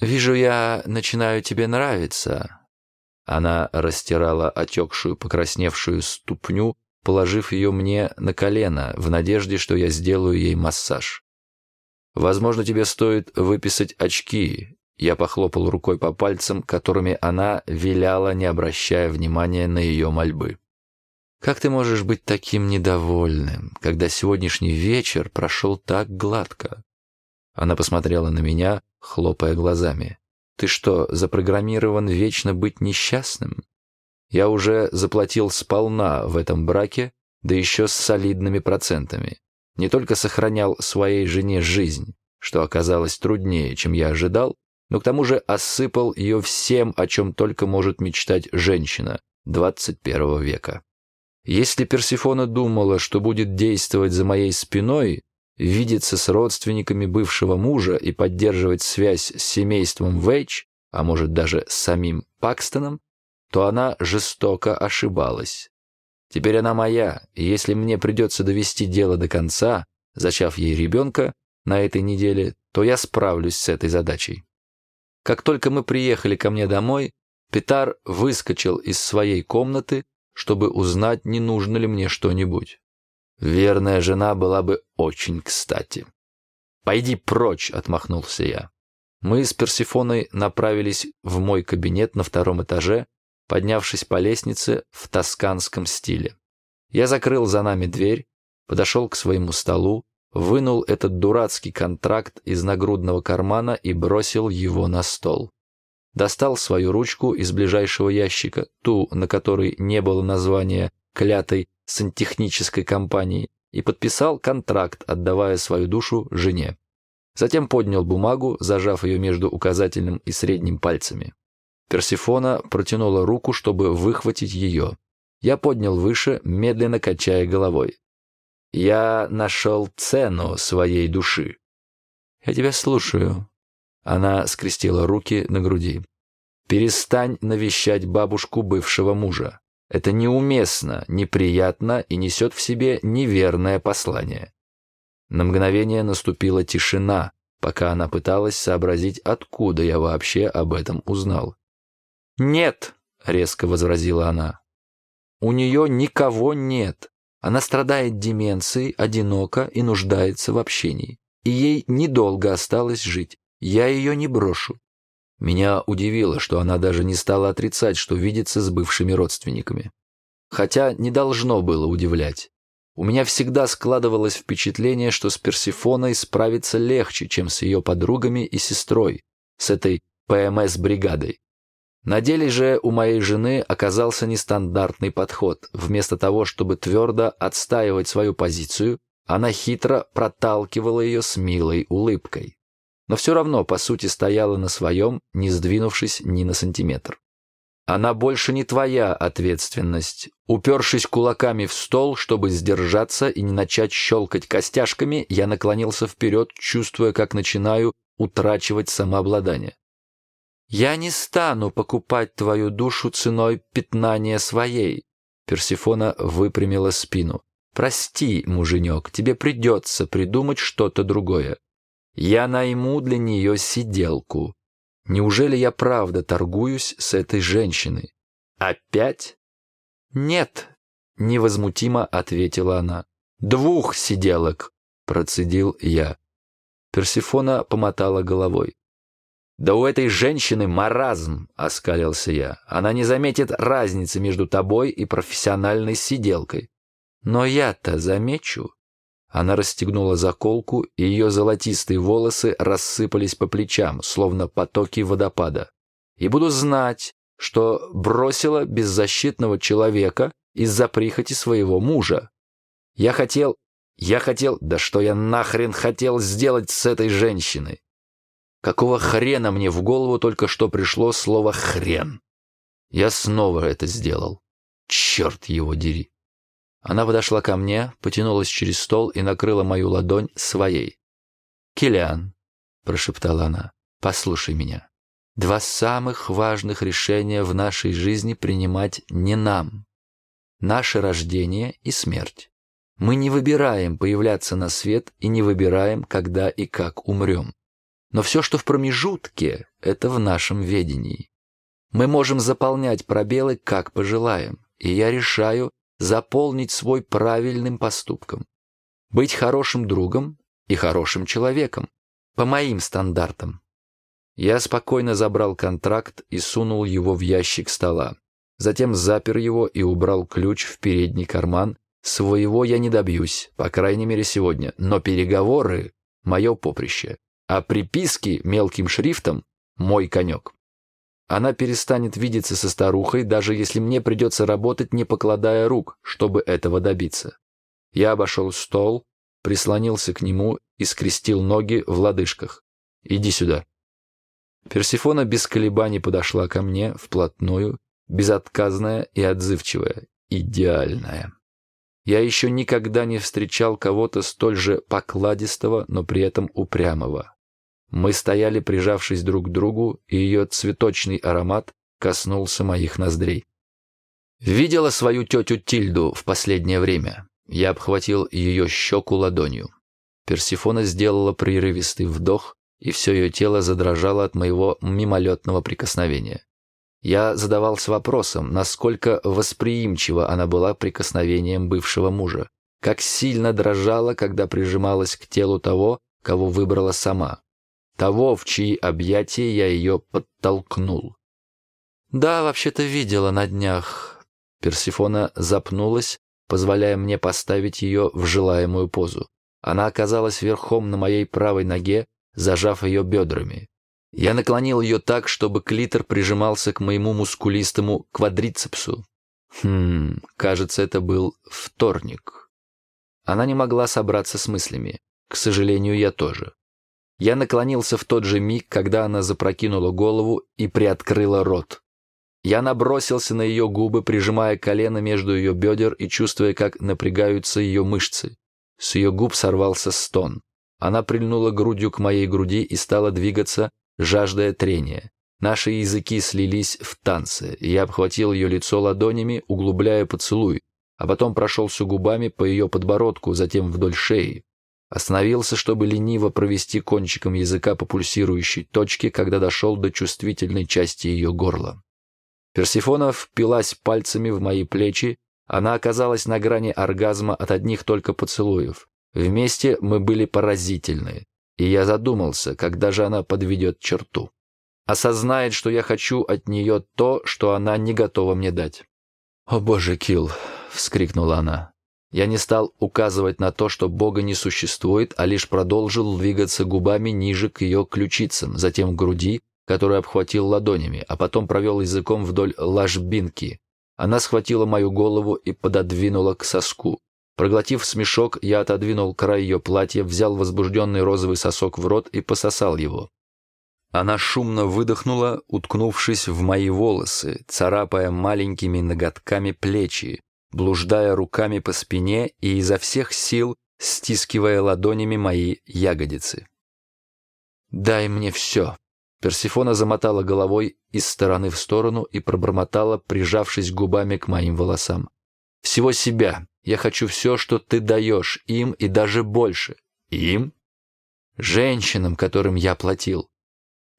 [SPEAKER 1] «Вижу, я начинаю тебе нравиться», она растирала отекшую, покрасневшую ступню, положив ее мне на колено, в надежде, что я сделаю ей массаж. «Возможно, тебе стоит выписать очки». Я похлопал рукой по пальцам, которыми она виляла, не обращая внимания на ее мольбы. «Как ты можешь быть таким недовольным, когда сегодняшний вечер прошел так гладко?» Она посмотрела на меня, хлопая глазами. Ты что, запрограммирован вечно быть несчастным? Я уже заплатил сполна в этом браке, да еще с солидными процентами. Не только сохранял своей жене жизнь, что оказалось труднее, чем я ожидал, но к тому же осыпал ее всем, о чем только может мечтать женщина 21 века. Если Персифона думала, что будет действовать за моей спиной, видеться с родственниками бывшего мужа и поддерживать связь с семейством Вейч, а может даже с самим Пакстоном, то она жестоко ошибалась. Теперь она моя, и если мне придется довести дело до конца, зачав ей ребенка на этой неделе, то я справлюсь с этой задачей. Как только мы приехали ко мне домой, Петар выскочил из своей комнаты, чтобы узнать, не нужно ли мне что-нибудь. Верная жена была бы очень кстати. «Пойди прочь!» — отмахнулся я. Мы с Персифоной направились в мой кабинет на втором этаже, поднявшись по лестнице в тосканском стиле. Я закрыл за нами дверь, подошел к своему столу, вынул этот дурацкий контракт из нагрудного кармана и бросил его на стол. Достал свою ручку из ближайшего ящика, ту, на которой не было названия клятой сантехнической компанией и подписал контракт, отдавая свою душу жене. Затем поднял бумагу, зажав ее между указательным и средним пальцами. Персифона протянула руку, чтобы выхватить ее. Я поднял выше, медленно качая головой. «Я нашел цену своей души». «Я тебя слушаю». Она скрестила руки на груди. «Перестань навещать бабушку бывшего мужа. Это неуместно, неприятно и несет в себе неверное послание. На мгновение наступила тишина, пока она пыталась сообразить, откуда я вообще об этом узнал. «Нет», — резко возразила она. «У нее никого нет. Она страдает деменцией, одинока и нуждается в общении. И ей недолго осталось жить. Я ее не брошу». Меня удивило, что она даже не стала отрицать, что видится с бывшими родственниками. Хотя не должно было удивлять. У меня всегда складывалось впечатление, что с Персифоной справиться легче, чем с ее подругами и сестрой, с этой ПМС-бригадой. На деле же у моей жены оказался нестандартный подход. Вместо того, чтобы твердо отстаивать свою позицию, она хитро проталкивала ее с милой улыбкой. Но все равно, по сути, стояла на своем, не сдвинувшись ни на сантиметр. Она больше не твоя ответственность. Упершись кулаками в стол, чтобы сдержаться и не начать щелкать костяшками, я наклонился вперед, чувствуя, как начинаю утрачивать самообладание. «Я не стану покупать твою душу ценой пятнания своей», Персифона выпрямила спину. «Прости, муженек, тебе придется придумать что-то другое. Я найму для нее сиделку. Неужели я правда торгуюсь с этой женщиной? Опять? Нет, невозмутимо ответила она. Двух сиделок, процедил я. Персифона помотала головой. «Да у этой женщины маразм!» — оскалился я. «Она не заметит разницы между тобой и профессиональной сиделкой». «Но я-то замечу». Она расстегнула заколку, и ее золотистые волосы рассыпались по плечам, словно потоки водопада. «И буду знать, что бросила беззащитного человека из-за прихоти своего мужа. Я хотел... Я хотел... Да что я нахрен хотел сделать с этой женщиной? Какого хрена мне в голову только что пришло слово «хрен»? Я снова это сделал. Черт его дери. Она подошла ко мне, потянулась через стол и накрыла мою ладонь своей. «Киллиан», — прошептала она, — «послушай меня. Два самых важных решения в нашей жизни принимать не нам. Наше рождение и смерть. Мы не выбираем появляться на свет и не выбираем, когда и как умрем. Но все, что в промежутке, это в нашем ведении. Мы можем заполнять пробелы, как пожелаем, и я решаю, заполнить свой правильным поступком. Быть хорошим другом и хорошим человеком, по моим стандартам. Я спокойно забрал контракт и сунул его в ящик стола. Затем запер его и убрал ключ в передний карман. Своего я не добьюсь, по крайней мере сегодня, но переговоры — мое поприще, а приписки мелким шрифтом — мой конек. Она перестанет видеться со старухой, даже если мне придется работать, не покладая рук, чтобы этого добиться. Я обошел стол, прислонился к нему и скрестил ноги в лодыжках. «Иди сюда». Персифона без колебаний подошла ко мне вплотную, безотказная и отзывчивая, идеальная. Я еще никогда не встречал кого-то столь же покладистого, но при этом упрямого. Мы стояли, прижавшись друг к другу, и ее цветочный аромат коснулся моих ноздрей. Видела свою тетю Тильду в последнее время. Я обхватил ее щеку ладонью. Персифона сделала прерывистый вдох, и все ее тело задрожало от моего мимолетного прикосновения. Я задавался вопросом, насколько восприимчива она была прикосновением бывшего мужа, как сильно дрожала, когда прижималась к телу того, кого выбрала сама того, в чьи объятия я ее подтолкнул. «Да, вообще-то видела на днях». Персифона запнулась, позволяя мне поставить ее в желаемую позу. Она оказалась верхом на моей правой ноге, зажав ее бедрами. Я наклонил ее так, чтобы клитор прижимался к моему мускулистому квадрицепсу. Хм, кажется, это был вторник. Она не могла собраться с мыслями. К сожалению, я тоже. Я наклонился в тот же миг, когда она запрокинула голову и приоткрыла рот. Я набросился на ее губы, прижимая колено между ее бедер и чувствуя, как напрягаются ее мышцы. С ее губ сорвался стон. Она прильнула грудью к моей груди и стала двигаться, жаждая трения. Наши языки слились в танце, и я обхватил ее лицо ладонями, углубляя поцелуй, а потом прошелся губами по ее подбородку, затем вдоль шеи. Остановился, чтобы лениво провести кончиком языка по пульсирующей точке, когда дошел до чувствительной части ее горла. Персифона впилась пальцами в мои плечи, она оказалась на грани оргазма от одних только поцелуев. Вместе мы были поразительны, и я задумался, когда же она подведет черту. Осознает, что я хочу от нее то, что она не готова мне дать. «О боже, Килл!» — вскрикнула она. Я не стал указывать на то, что Бога не существует, а лишь продолжил двигаться губами ниже к ее ключицам, затем к груди, которую обхватил ладонями, а потом провел языком вдоль ложбинки. Она схватила мою голову и пододвинула к соску. Проглотив смешок, я отодвинул край ее платья, взял возбужденный розовый сосок в рот и пососал его. Она шумно выдохнула, уткнувшись в мои волосы, царапая маленькими ноготками плечи, блуждая руками по спине и изо всех сил стискивая ладонями мои ягодицы. «Дай мне все!» Персифона замотала головой из стороны в сторону и пробормотала, прижавшись губами к моим волосам. «Всего себя. Я хочу все, что ты даешь им и даже больше. Им? Женщинам, которым я платил.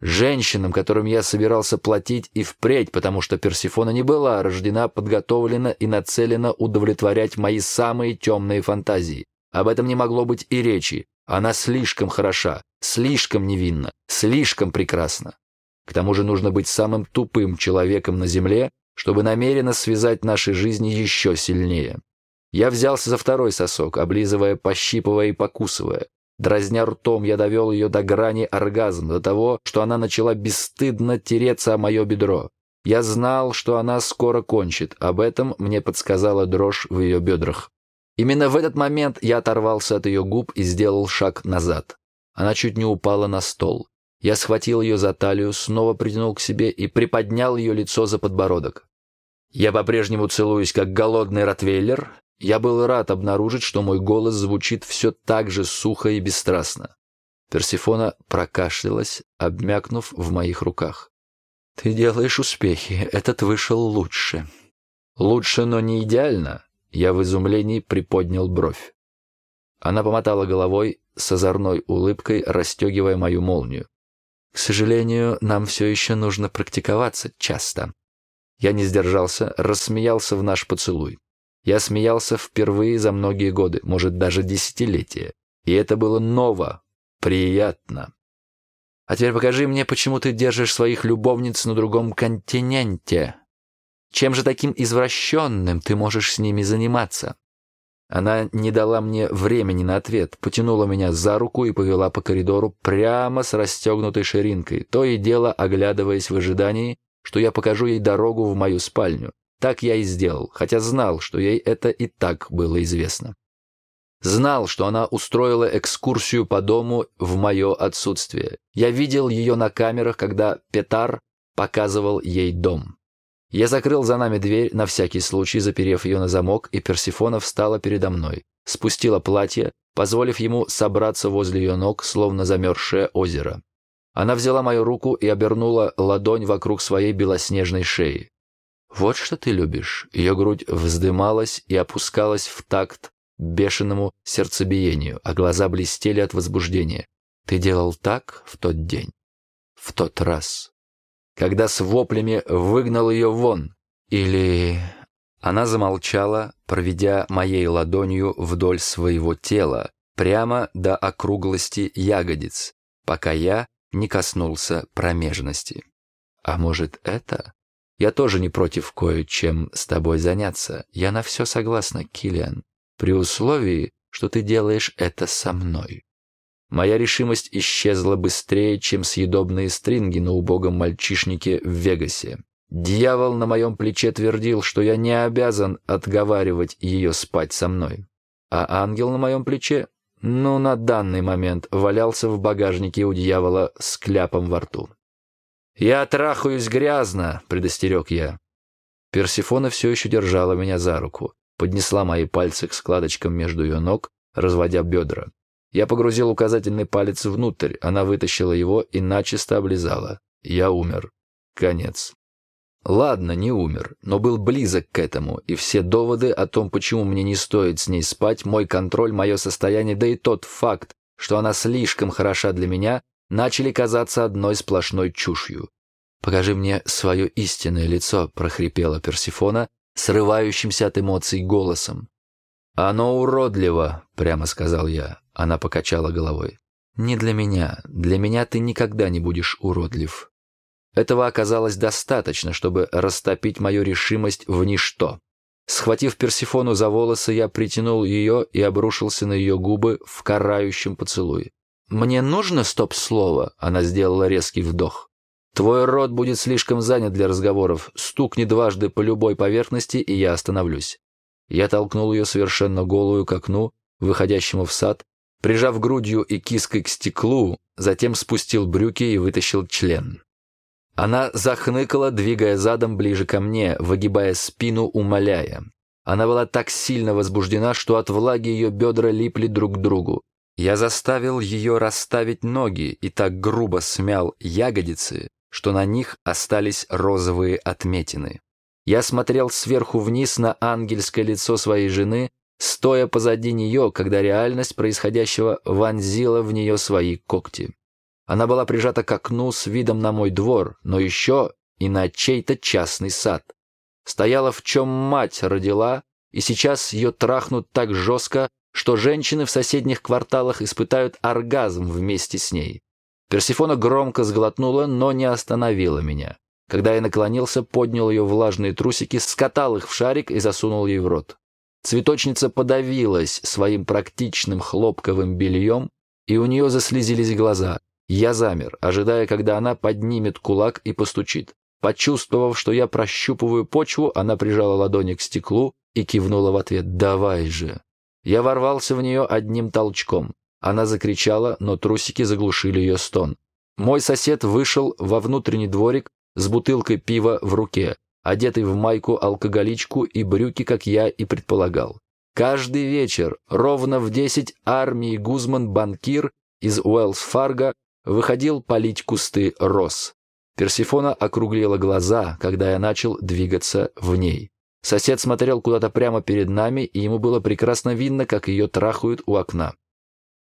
[SPEAKER 1] Женщинам, которым я собирался платить и впредь, потому что Персифона не была рождена, подготовлена и нацелена удовлетворять мои самые темные фантазии. Об этом не могло быть и речи. Она слишком хороша, слишком невинна, слишком прекрасна. К тому же нужно быть самым тупым человеком на земле, чтобы намеренно связать наши жизни еще сильнее. Я взялся за второй сосок, облизывая, пощипывая и покусывая. Дразня ртом, я довел ее до грани оргазма, до того, что она начала бесстыдно тереться о мое бедро. Я знал, что она скоро кончит. Об этом мне подсказала дрожь в ее бедрах. Именно в этот момент я оторвался от ее губ и сделал шаг назад. Она чуть не упала на стол. Я схватил ее за талию, снова притянул к себе и приподнял ее лицо за подбородок. Я по-прежнему целуюсь, как голодный ротвейлер, я был рад обнаружить, что мой голос звучит все так же сухо и бесстрастно. Персифона прокашлялась, обмякнув в моих руках. «Ты делаешь успехи. Этот вышел лучше». «Лучше, но не идеально». Я в изумлении приподнял бровь. Она помотала головой с озорной улыбкой, расстегивая мою молнию. «К сожалению, нам все еще нужно практиковаться часто». Я не сдержался, рассмеялся в наш поцелуй. Я смеялся впервые за многие годы, может, даже десятилетия. И это было ново, приятно. А теперь покажи мне, почему ты держишь своих любовниц на другом континенте. Чем же таким извращенным ты можешь с ними заниматься? Она не дала мне времени на ответ, потянула меня за руку и повела по коридору прямо с расстегнутой ширинкой, то и дело оглядываясь в ожидании, что я покажу ей дорогу в мою спальню. Так я и сделал, хотя знал, что ей это и так было известно. Знал, что она устроила экскурсию по дому в мое отсутствие. Я видел ее на камерах, когда Петар показывал ей дом. Я закрыл за нами дверь, на всякий случай заперев ее на замок, и Персифона встала передо мной, спустила платье, позволив ему собраться возле ее ног, словно замерзшее озеро. Она взяла мою руку и обернула ладонь вокруг своей белоснежной шеи. Вот что ты любишь. Ее грудь вздымалась и опускалась в такт бешеному сердцебиению, а глаза блестели от возбуждения. Ты делал так в тот день, в тот раз, когда с воплями выгнал ее вон. Или... Она замолчала, проведя моей ладонью вдоль своего тела, прямо до округлости ягодиц, пока я не коснулся промежности. А может, это? Я тоже не против кое-чем с тобой заняться. Я на все согласна, Киллиан, при условии, что ты делаешь это со мной. Моя решимость исчезла быстрее, чем съедобные стринги на убогом мальчишнике в Вегасе. Дьявол на моем плече твердил, что я не обязан отговаривать ее спать со мной. А ангел на моем плече, ну, на данный момент, валялся в багажнике у дьявола с кляпом во рту. «Я трахаюсь грязно», — предостерег я. Персифона все еще держала меня за руку, поднесла мои пальцы к складочкам между ее ног, разводя бедра. Я погрузил указательный палец внутрь, она вытащила его и начисто облизала. Я умер. Конец. Ладно, не умер, но был близок к этому, и все доводы о том, почему мне не стоит с ней спать, мой контроль, мое состояние, да и тот факт, что она слишком хороша для меня, начали казаться одной сплошной чушью. «Покажи мне свое истинное лицо», — прохрипела Персифона, срывающимся от эмоций голосом. «Оно уродливо», — прямо сказал я. Она покачала головой. «Не для меня. Для меня ты никогда не будешь уродлив». Этого оказалось достаточно, чтобы растопить мою решимость в ничто. Схватив Персифону за волосы, я притянул ее и обрушился на ее губы в карающем поцелуе. «Мне нужно стоп-слово?» — она сделала резкий вдох. «Твой рот будет слишком занят для разговоров. Стукни дважды по любой поверхности, и я остановлюсь». Я толкнул ее совершенно голую к окну, выходящему в сад, прижав грудью и киской к стеклу, затем спустил брюки и вытащил член. Она захныкала, двигая задом ближе ко мне, выгибая спину, умоляя. Она была так сильно возбуждена, что от влаги ее бедра липли друг к другу. Я заставил ее расставить ноги и так грубо смял ягодицы, что на них остались розовые отметины. Я смотрел сверху вниз на ангельское лицо своей жены, стоя позади нее, когда реальность происходящего вонзила в нее свои когти. Она была прижата к окну с видом на мой двор, но еще и на чей-то частный сад. Стояла в чем мать родила, и сейчас ее трахнут так жестко, что женщины в соседних кварталах испытают оргазм вместе с ней. Персифона громко сглотнула, но не остановила меня. Когда я наклонился, поднял ее влажные трусики, скатал их в шарик и засунул ей в рот. Цветочница подавилась своим практичным хлопковым бельем, и у нее заслезились глаза. Я замер, ожидая, когда она поднимет кулак и постучит. Почувствовав, что я прощупываю почву, она прижала ладони к стеклу и кивнула в ответ «давай же». Я ворвался в нее одним толчком. Она закричала, но трусики заглушили ее стон. Мой сосед вышел во внутренний дворик с бутылкой пива в руке, одетый в майку-алкоголичку и брюки, как я и предполагал. Каждый вечер, ровно в десять, армии Гузман-банкир из Уэллс-Фарго выходил полить кусты роз. Персифона округлила глаза, когда я начал двигаться в ней. Сосед смотрел куда-то прямо перед нами, и ему было прекрасно видно, как ее трахают у окна.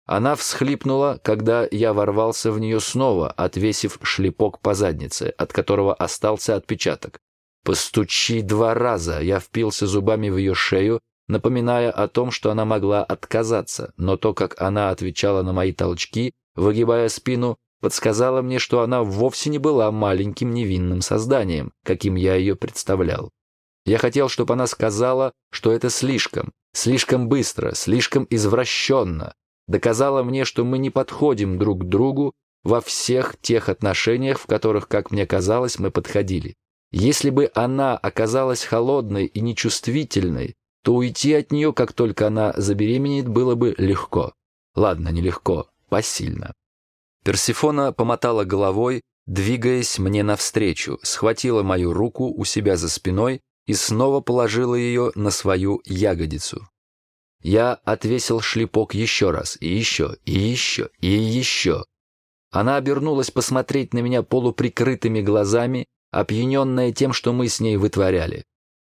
[SPEAKER 1] Она всхлипнула, когда я ворвался в нее снова, отвесив шлепок по заднице, от которого остался отпечаток. «Постучи два раза!» Я впился зубами в ее шею, напоминая о том, что она могла отказаться, но то, как она отвечала на мои толчки, выгибая спину, подсказала мне, что она вовсе не была маленьким невинным созданием, каким я ее представлял. Я хотел, чтобы она сказала, что это слишком, слишком быстро, слишком извращенно, доказала мне, что мы не подходим друг к другу во всех тех отношениях, в которых, как мне казалось, мы подходили. Если бы она оказалась холодной и нечувствительной, то уйти от нее, как только она забеременеет, было бы легко. Ладно, нелегко, посильно. Персифона помотала головой, двигаясь мне навстречу, схватила мою руку у себя за спиной и снова положила ее на свою ягодицу. Я отвесил шлепок еще раз, и еще, и еще, и еще. Она обернулась посмотреть на меня полуприкрытыми глазами, опьяненная тем, что мы с ней вытворяли.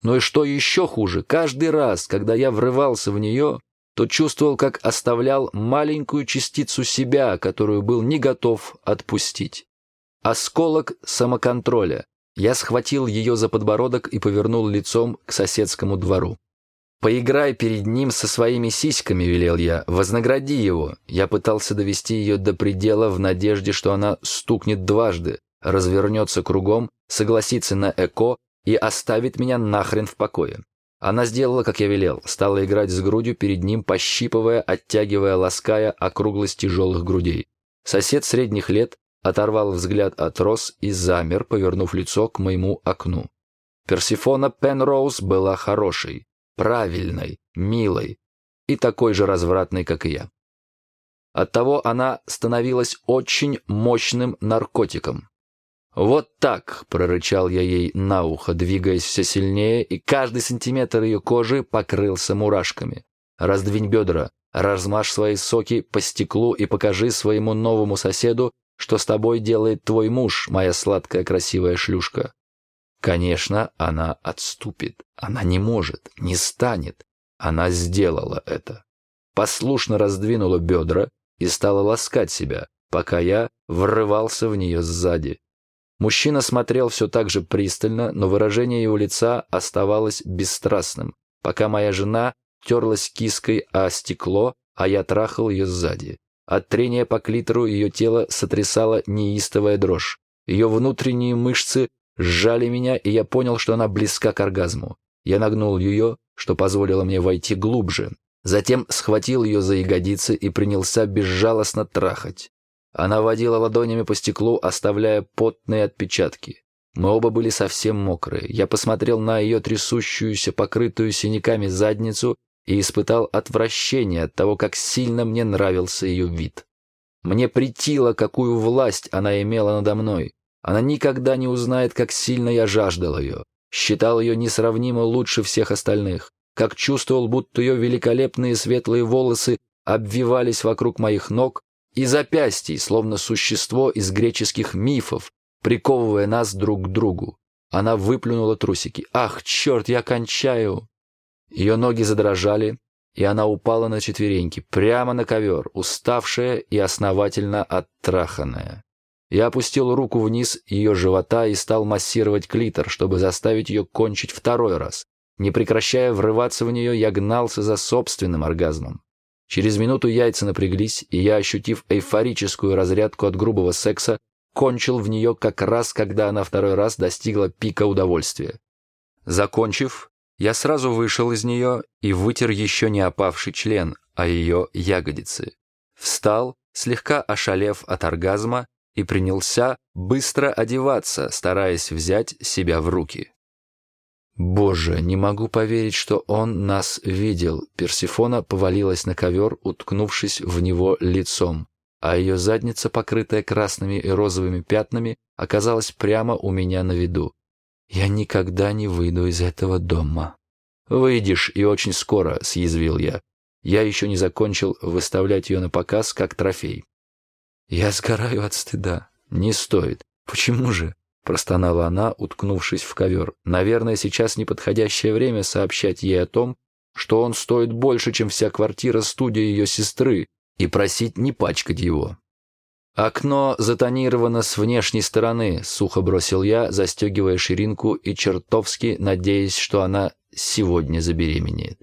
[SPEAKER 1] Но и что еще хуже, каждый раз, когда я врывался в нее, то чувствовал, как оставлял маленькую частицу себя, которую был не готов отпустить. Осколок самоконтроля. Я схватил ее за подбородок и повернул лицом к соседскому двору. «Поиграй перед ним со своими сиськами», — велел я, — «вознагради его». Я пытался довести ее до предела в надежде, что она стукнет дважды, развернется кругом, согласится на ЭКО и оставит меня нахрен в покое. Она сделала, как я велел, стала играть с грудью перед ним, пощипывая, оттягивая, лаская округлость тяжелых грудей. Сосед средних лет оторвал взгляд от роз и замер, повернув лицо к моему окну. Персифона Пенроуз была хорошей, правильной, милой и такой же развратной, как и я. Оттого она становилась очень мощным наркотиком. «Вот так!» — прорычал я ей на ухо, двигаясь все сильнее, и каждый сантиметр ее кожи покрылся мурашками. «Раздвинь бедра, размажь свои соки по стеклу и покажи своему новому соседу, что с тобой делает твой муж, моя сладкая красивая шлюшка». Конечно, она отступит. Она не может, не станет. Она сделала это. Послушно раздвинула бедра и стала ласкать себя, пока я врывался в нее сзади. Мужчина смотрел все так же пристально, но выражение его лица оставалось бесстрастным, пока моя жена терлась киской о стекло, а я трахал ее сзади. От трения по клитору ее тело сотрясала неистовая дрожь. Ее внутренние мышцы сжали меня, и я понял, что она близка к оргазму. Я нагнул ее, что позволило мне войти глубже. Затем схватил ее за ягодицы и принялся безжалостно трахать. Она водила ладонями по стеклу, оставляя потные отпечатки. Мы оба были совсем мокрые. Я посмотрел на ее трясущуюся, покрытую синяками задницу и испытал отвращение от того, как сильно мне нравился ее вид. Мне притило, какую власть она имела надо мной. Она никогда не узнает, как сильно я жаждал ее. Считал ее несравнимо лучше всех остальных. Как чувствовал, будто ее великолепные светлые волосы обвивались вокруг моих ног, и запястий, словно существо из греческих мифов, приковывая нас друг к другу. Она выплюнула трусики. «Ах, черт, я кончаю!» Ее ноги задрожали, и она упала на четвереньки, прямо на ковер, уставшая и основательно оттраханная. Я опустил руку вниз ее живота и стал массировать клитор, чтобы заставить ее кончить второй раз. Не прекращая врываться в нее, я гнался за собственным оргазмом. Через минуту яйца напряглись, и я, ощутив эйфорическую разрядку от грубого секса, кончил в нее как раз, когда она второй раз достигла пика удовольствия. Закончив, я сразу вышел из нее и вытер еще не опавший член, а ее ягодицы. Встал, слегка ошалев от оргазма, и принялся быстро одеваться, стараясь взять себя в руки. «Боже, не могу поверить, что он нас видел!» Персифона повалилась на ковер, уткнувшись в него лицом, а ее задница, покрытая красными и розовыми пятнами, оказалась прямо у меня на виду. «Я никогда не выйду из этого дома». «Выйдешь, и очень скоро», — съязвил я. Я еще не закончил выставлять ее на показ как трофей. «Я сгораю от стыда. Не стоит. Почему же?» простонала она, уткнувшись в ковер. «Наверное, сейчас неподходящее время сообщать ей о том, что он стоит больше, чем вся квартира-студия ее сестры, и просить не пачкать его». «Окно затонировано с внешней стороны», — сухо бросил я, застегивая ширинку и чертовски надеясь, что она сегодня забеременеет.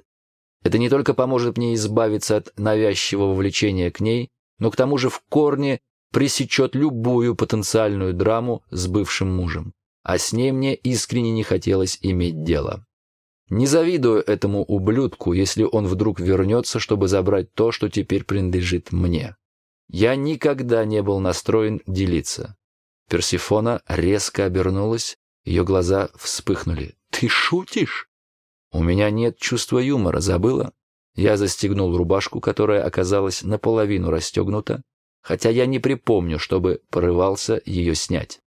[SPEAKER 1] Это не только поможет мне избавиться от навязчивого влечения к ней, но к тому же в корне пресечет любую потенциальную драму с бывшим мужем, а с ней мне искренне не хотелось иметь дело. Не завидую этому ублюдку, если он вдруг вернется, чтобы забрать то, что теперь принадлежит мне. Я никогда не был настроен делиться. Персифона резко обернулась, ее глаза вспыхнули. «Ты шутишь?» «У меня нет чувства юмора, забыла?» Я застегнул рубашку, которая оказалась наполовину расстегнута, хотя я не припомню, чтобы порывался ее снять.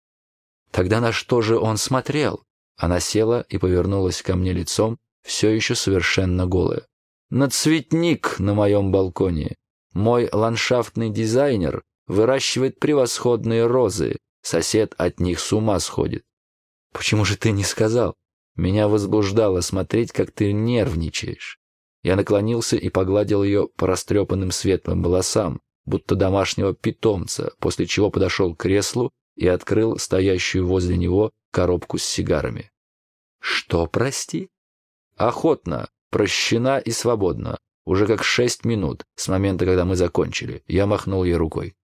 [SPEAKER 1] Тогда на что же он смотрел? Она села и повернулась ко мне лицом, все еще совершенно голая. На цветник на моем балконе. Мой ландшафтный дизайнер выращивает превосходные розы, сосед от них с ума сходит. Почему же ты не сказал? Меня возбуждало смотреть, как ты нервничаешь. Я наклонился и погладил ее по растрепанным светлым волосам, будто домашнего питомца, после чего подошел к креслу и открыл стоящую возле него коробку с сигарами. «Что, прости?» «Охотно, прощена и свободна. Уже как шесть минут с момента, когда мы закончили». Я махнул ей рукой.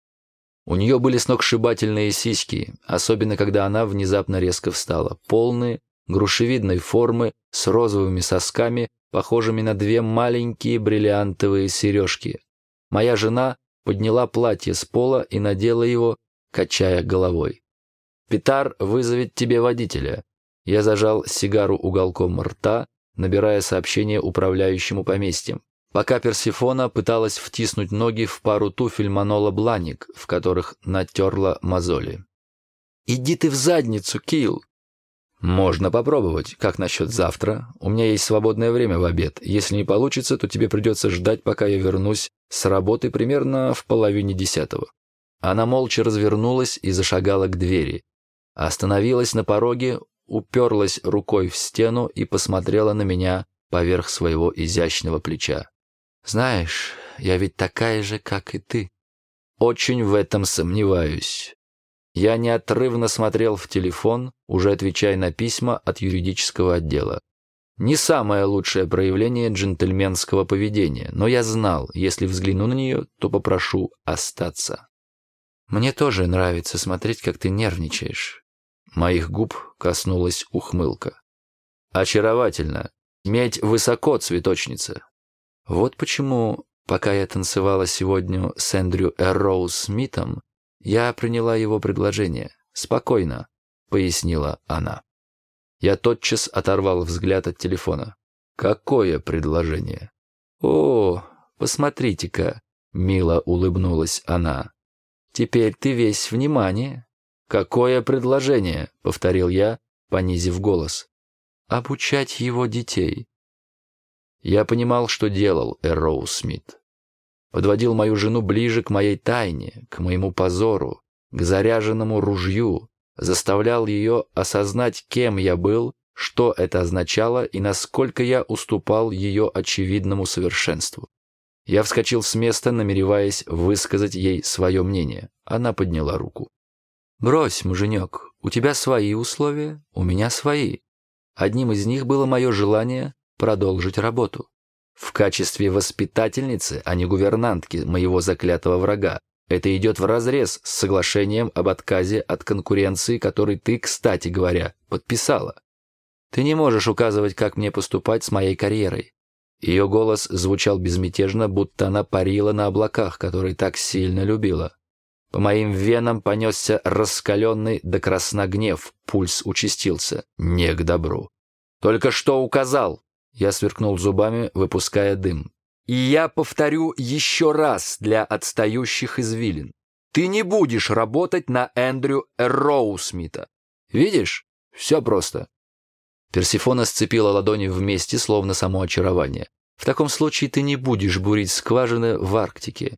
[SPEAKER 1] У нее были сногсшибательные сиськи, особенно когда она внезапно резко встала. Полные, грушевидной формы, с розовыми сосками, похожими на две маленькие бриллиантовые сережки. Моя жена подняла платье с пола и надела его, качая головой. «Питар вызовет тебе водителя». Я зажал сигару уголком рта, набирая сообщение управляющему поместьем. Пока Персифона пыталась втиснуть ноги в пару туфель Манола Бланик, в которых натерла мозоли. «Иди ты в задницу, Килл!» «Можно попробовать. Как насчет завтра? У меня есть свободное время в обед. Если не получится, то тебе придется ждать, пока я вернусь с работы примерно в половине десятого». Она молча развернулась и зашагала к двери. Остановилась на пороге, уперлась рукой в стену и посмотрела на меня поверх своего изящного плеча. «Знаешь, я ведь такая же, как и ты». «Очень в этом сомневаюсь». Я неотрывно смотрел в телефон, уже отвечая на письма от юридического отдела. Не самое лучшее проявление джентльменского поведения, но я знал, если взгляну на нее, то попрошу остаться. «Мне тоже нравится смотреть, как ты нервничаешь». Моих губ коснулась ухмылка. «Очаровательно. Медь высоко, цветочница. Вот почему, пока я танцевала сегодня с Эндрю Эрроу Смитом, я приняла его предложение. Спокойно», — пояснила она. Я тотчас оторвал взгляд от телефона. «Какое предложение?» «О, посмотрите-ка», — мило улыбнулась она. «Теперь ты весь внимание». «Какое предложение?» — повторил я, понизив голос. «Обучать его детей». Я понимал, что делал Эрроу Смит. Подводил мою жену ближе к моей тайне, к моему позору, к заряженному ружью, заставлял ее осознать, кем я был, что это означало и насколько я уступал ее очевидному совершенству. Я вскочил с места, намереваясь высказать ей свое мнение. Она подняла руку. «Брось, муженек, у тебя свои условия, у меня свои. Одним из них было мое желание продолжить работу. В качестве воспитательницы, а не гувернантки моего заклятого врага, это идет вразрез с соглашением об отказе от конкуренции, который ты, кстати говоря, подписала. Ты не можешь указывать, как мне поступать с моей карьерой. Ее голос звучал безмятежно, будто она парила на облаках, которые так сильно любила. По моим венам понесся раскаленный до красна гнев, пульс участился. Не к добру. «Только что указал!» Я сверкнул зубами, выпуская дым. И я повторю еще раз для отстающих извилин. Ты не будешь работать на Эндрю Роусмита. Видишь? Все просто. Персифона сцепила ладони вместе, словно само очарование. В таком случае ты не будешь бурить скважины в Арктике.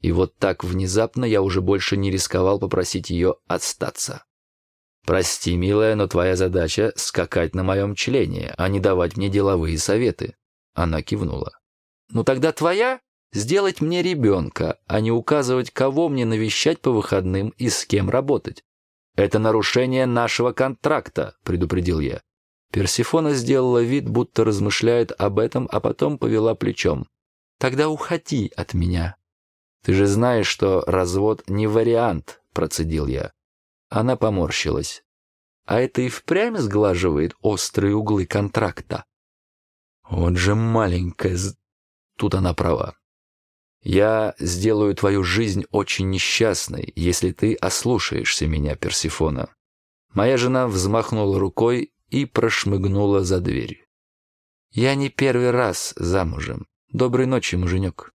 [SPEAKER 1] И вот так внезапно я уже больше не рисковал попросить ее отстаться. «Прости, милая, но твоя задача — скакать на моем члене, а не давать мне деловые советы». Она кивнула. Ну тогда твоя — сделать мне ребенка, а не указывать, кого мне навещать по выходным и с кем работать. Это нарушение нашего контракта, предупредил я. Персифона сделала вид, будто размышляет об этом, а потом повела плечом. «Тогда уходи от меня». «Ты же знаешь, что развод не вариант», — процедил я. Она поморщилась. «А это и впрямь сглаживает острые углы контракта». «Вот же маленькая Тут она права. Я сделаю твою жизнь очень несчастной, если ты ослушаешься меня, Персифона. Моя жена взмахнула рукой и прошмыгнула за дверь. Я не первый раз замужем. Доброй ночи, муженек.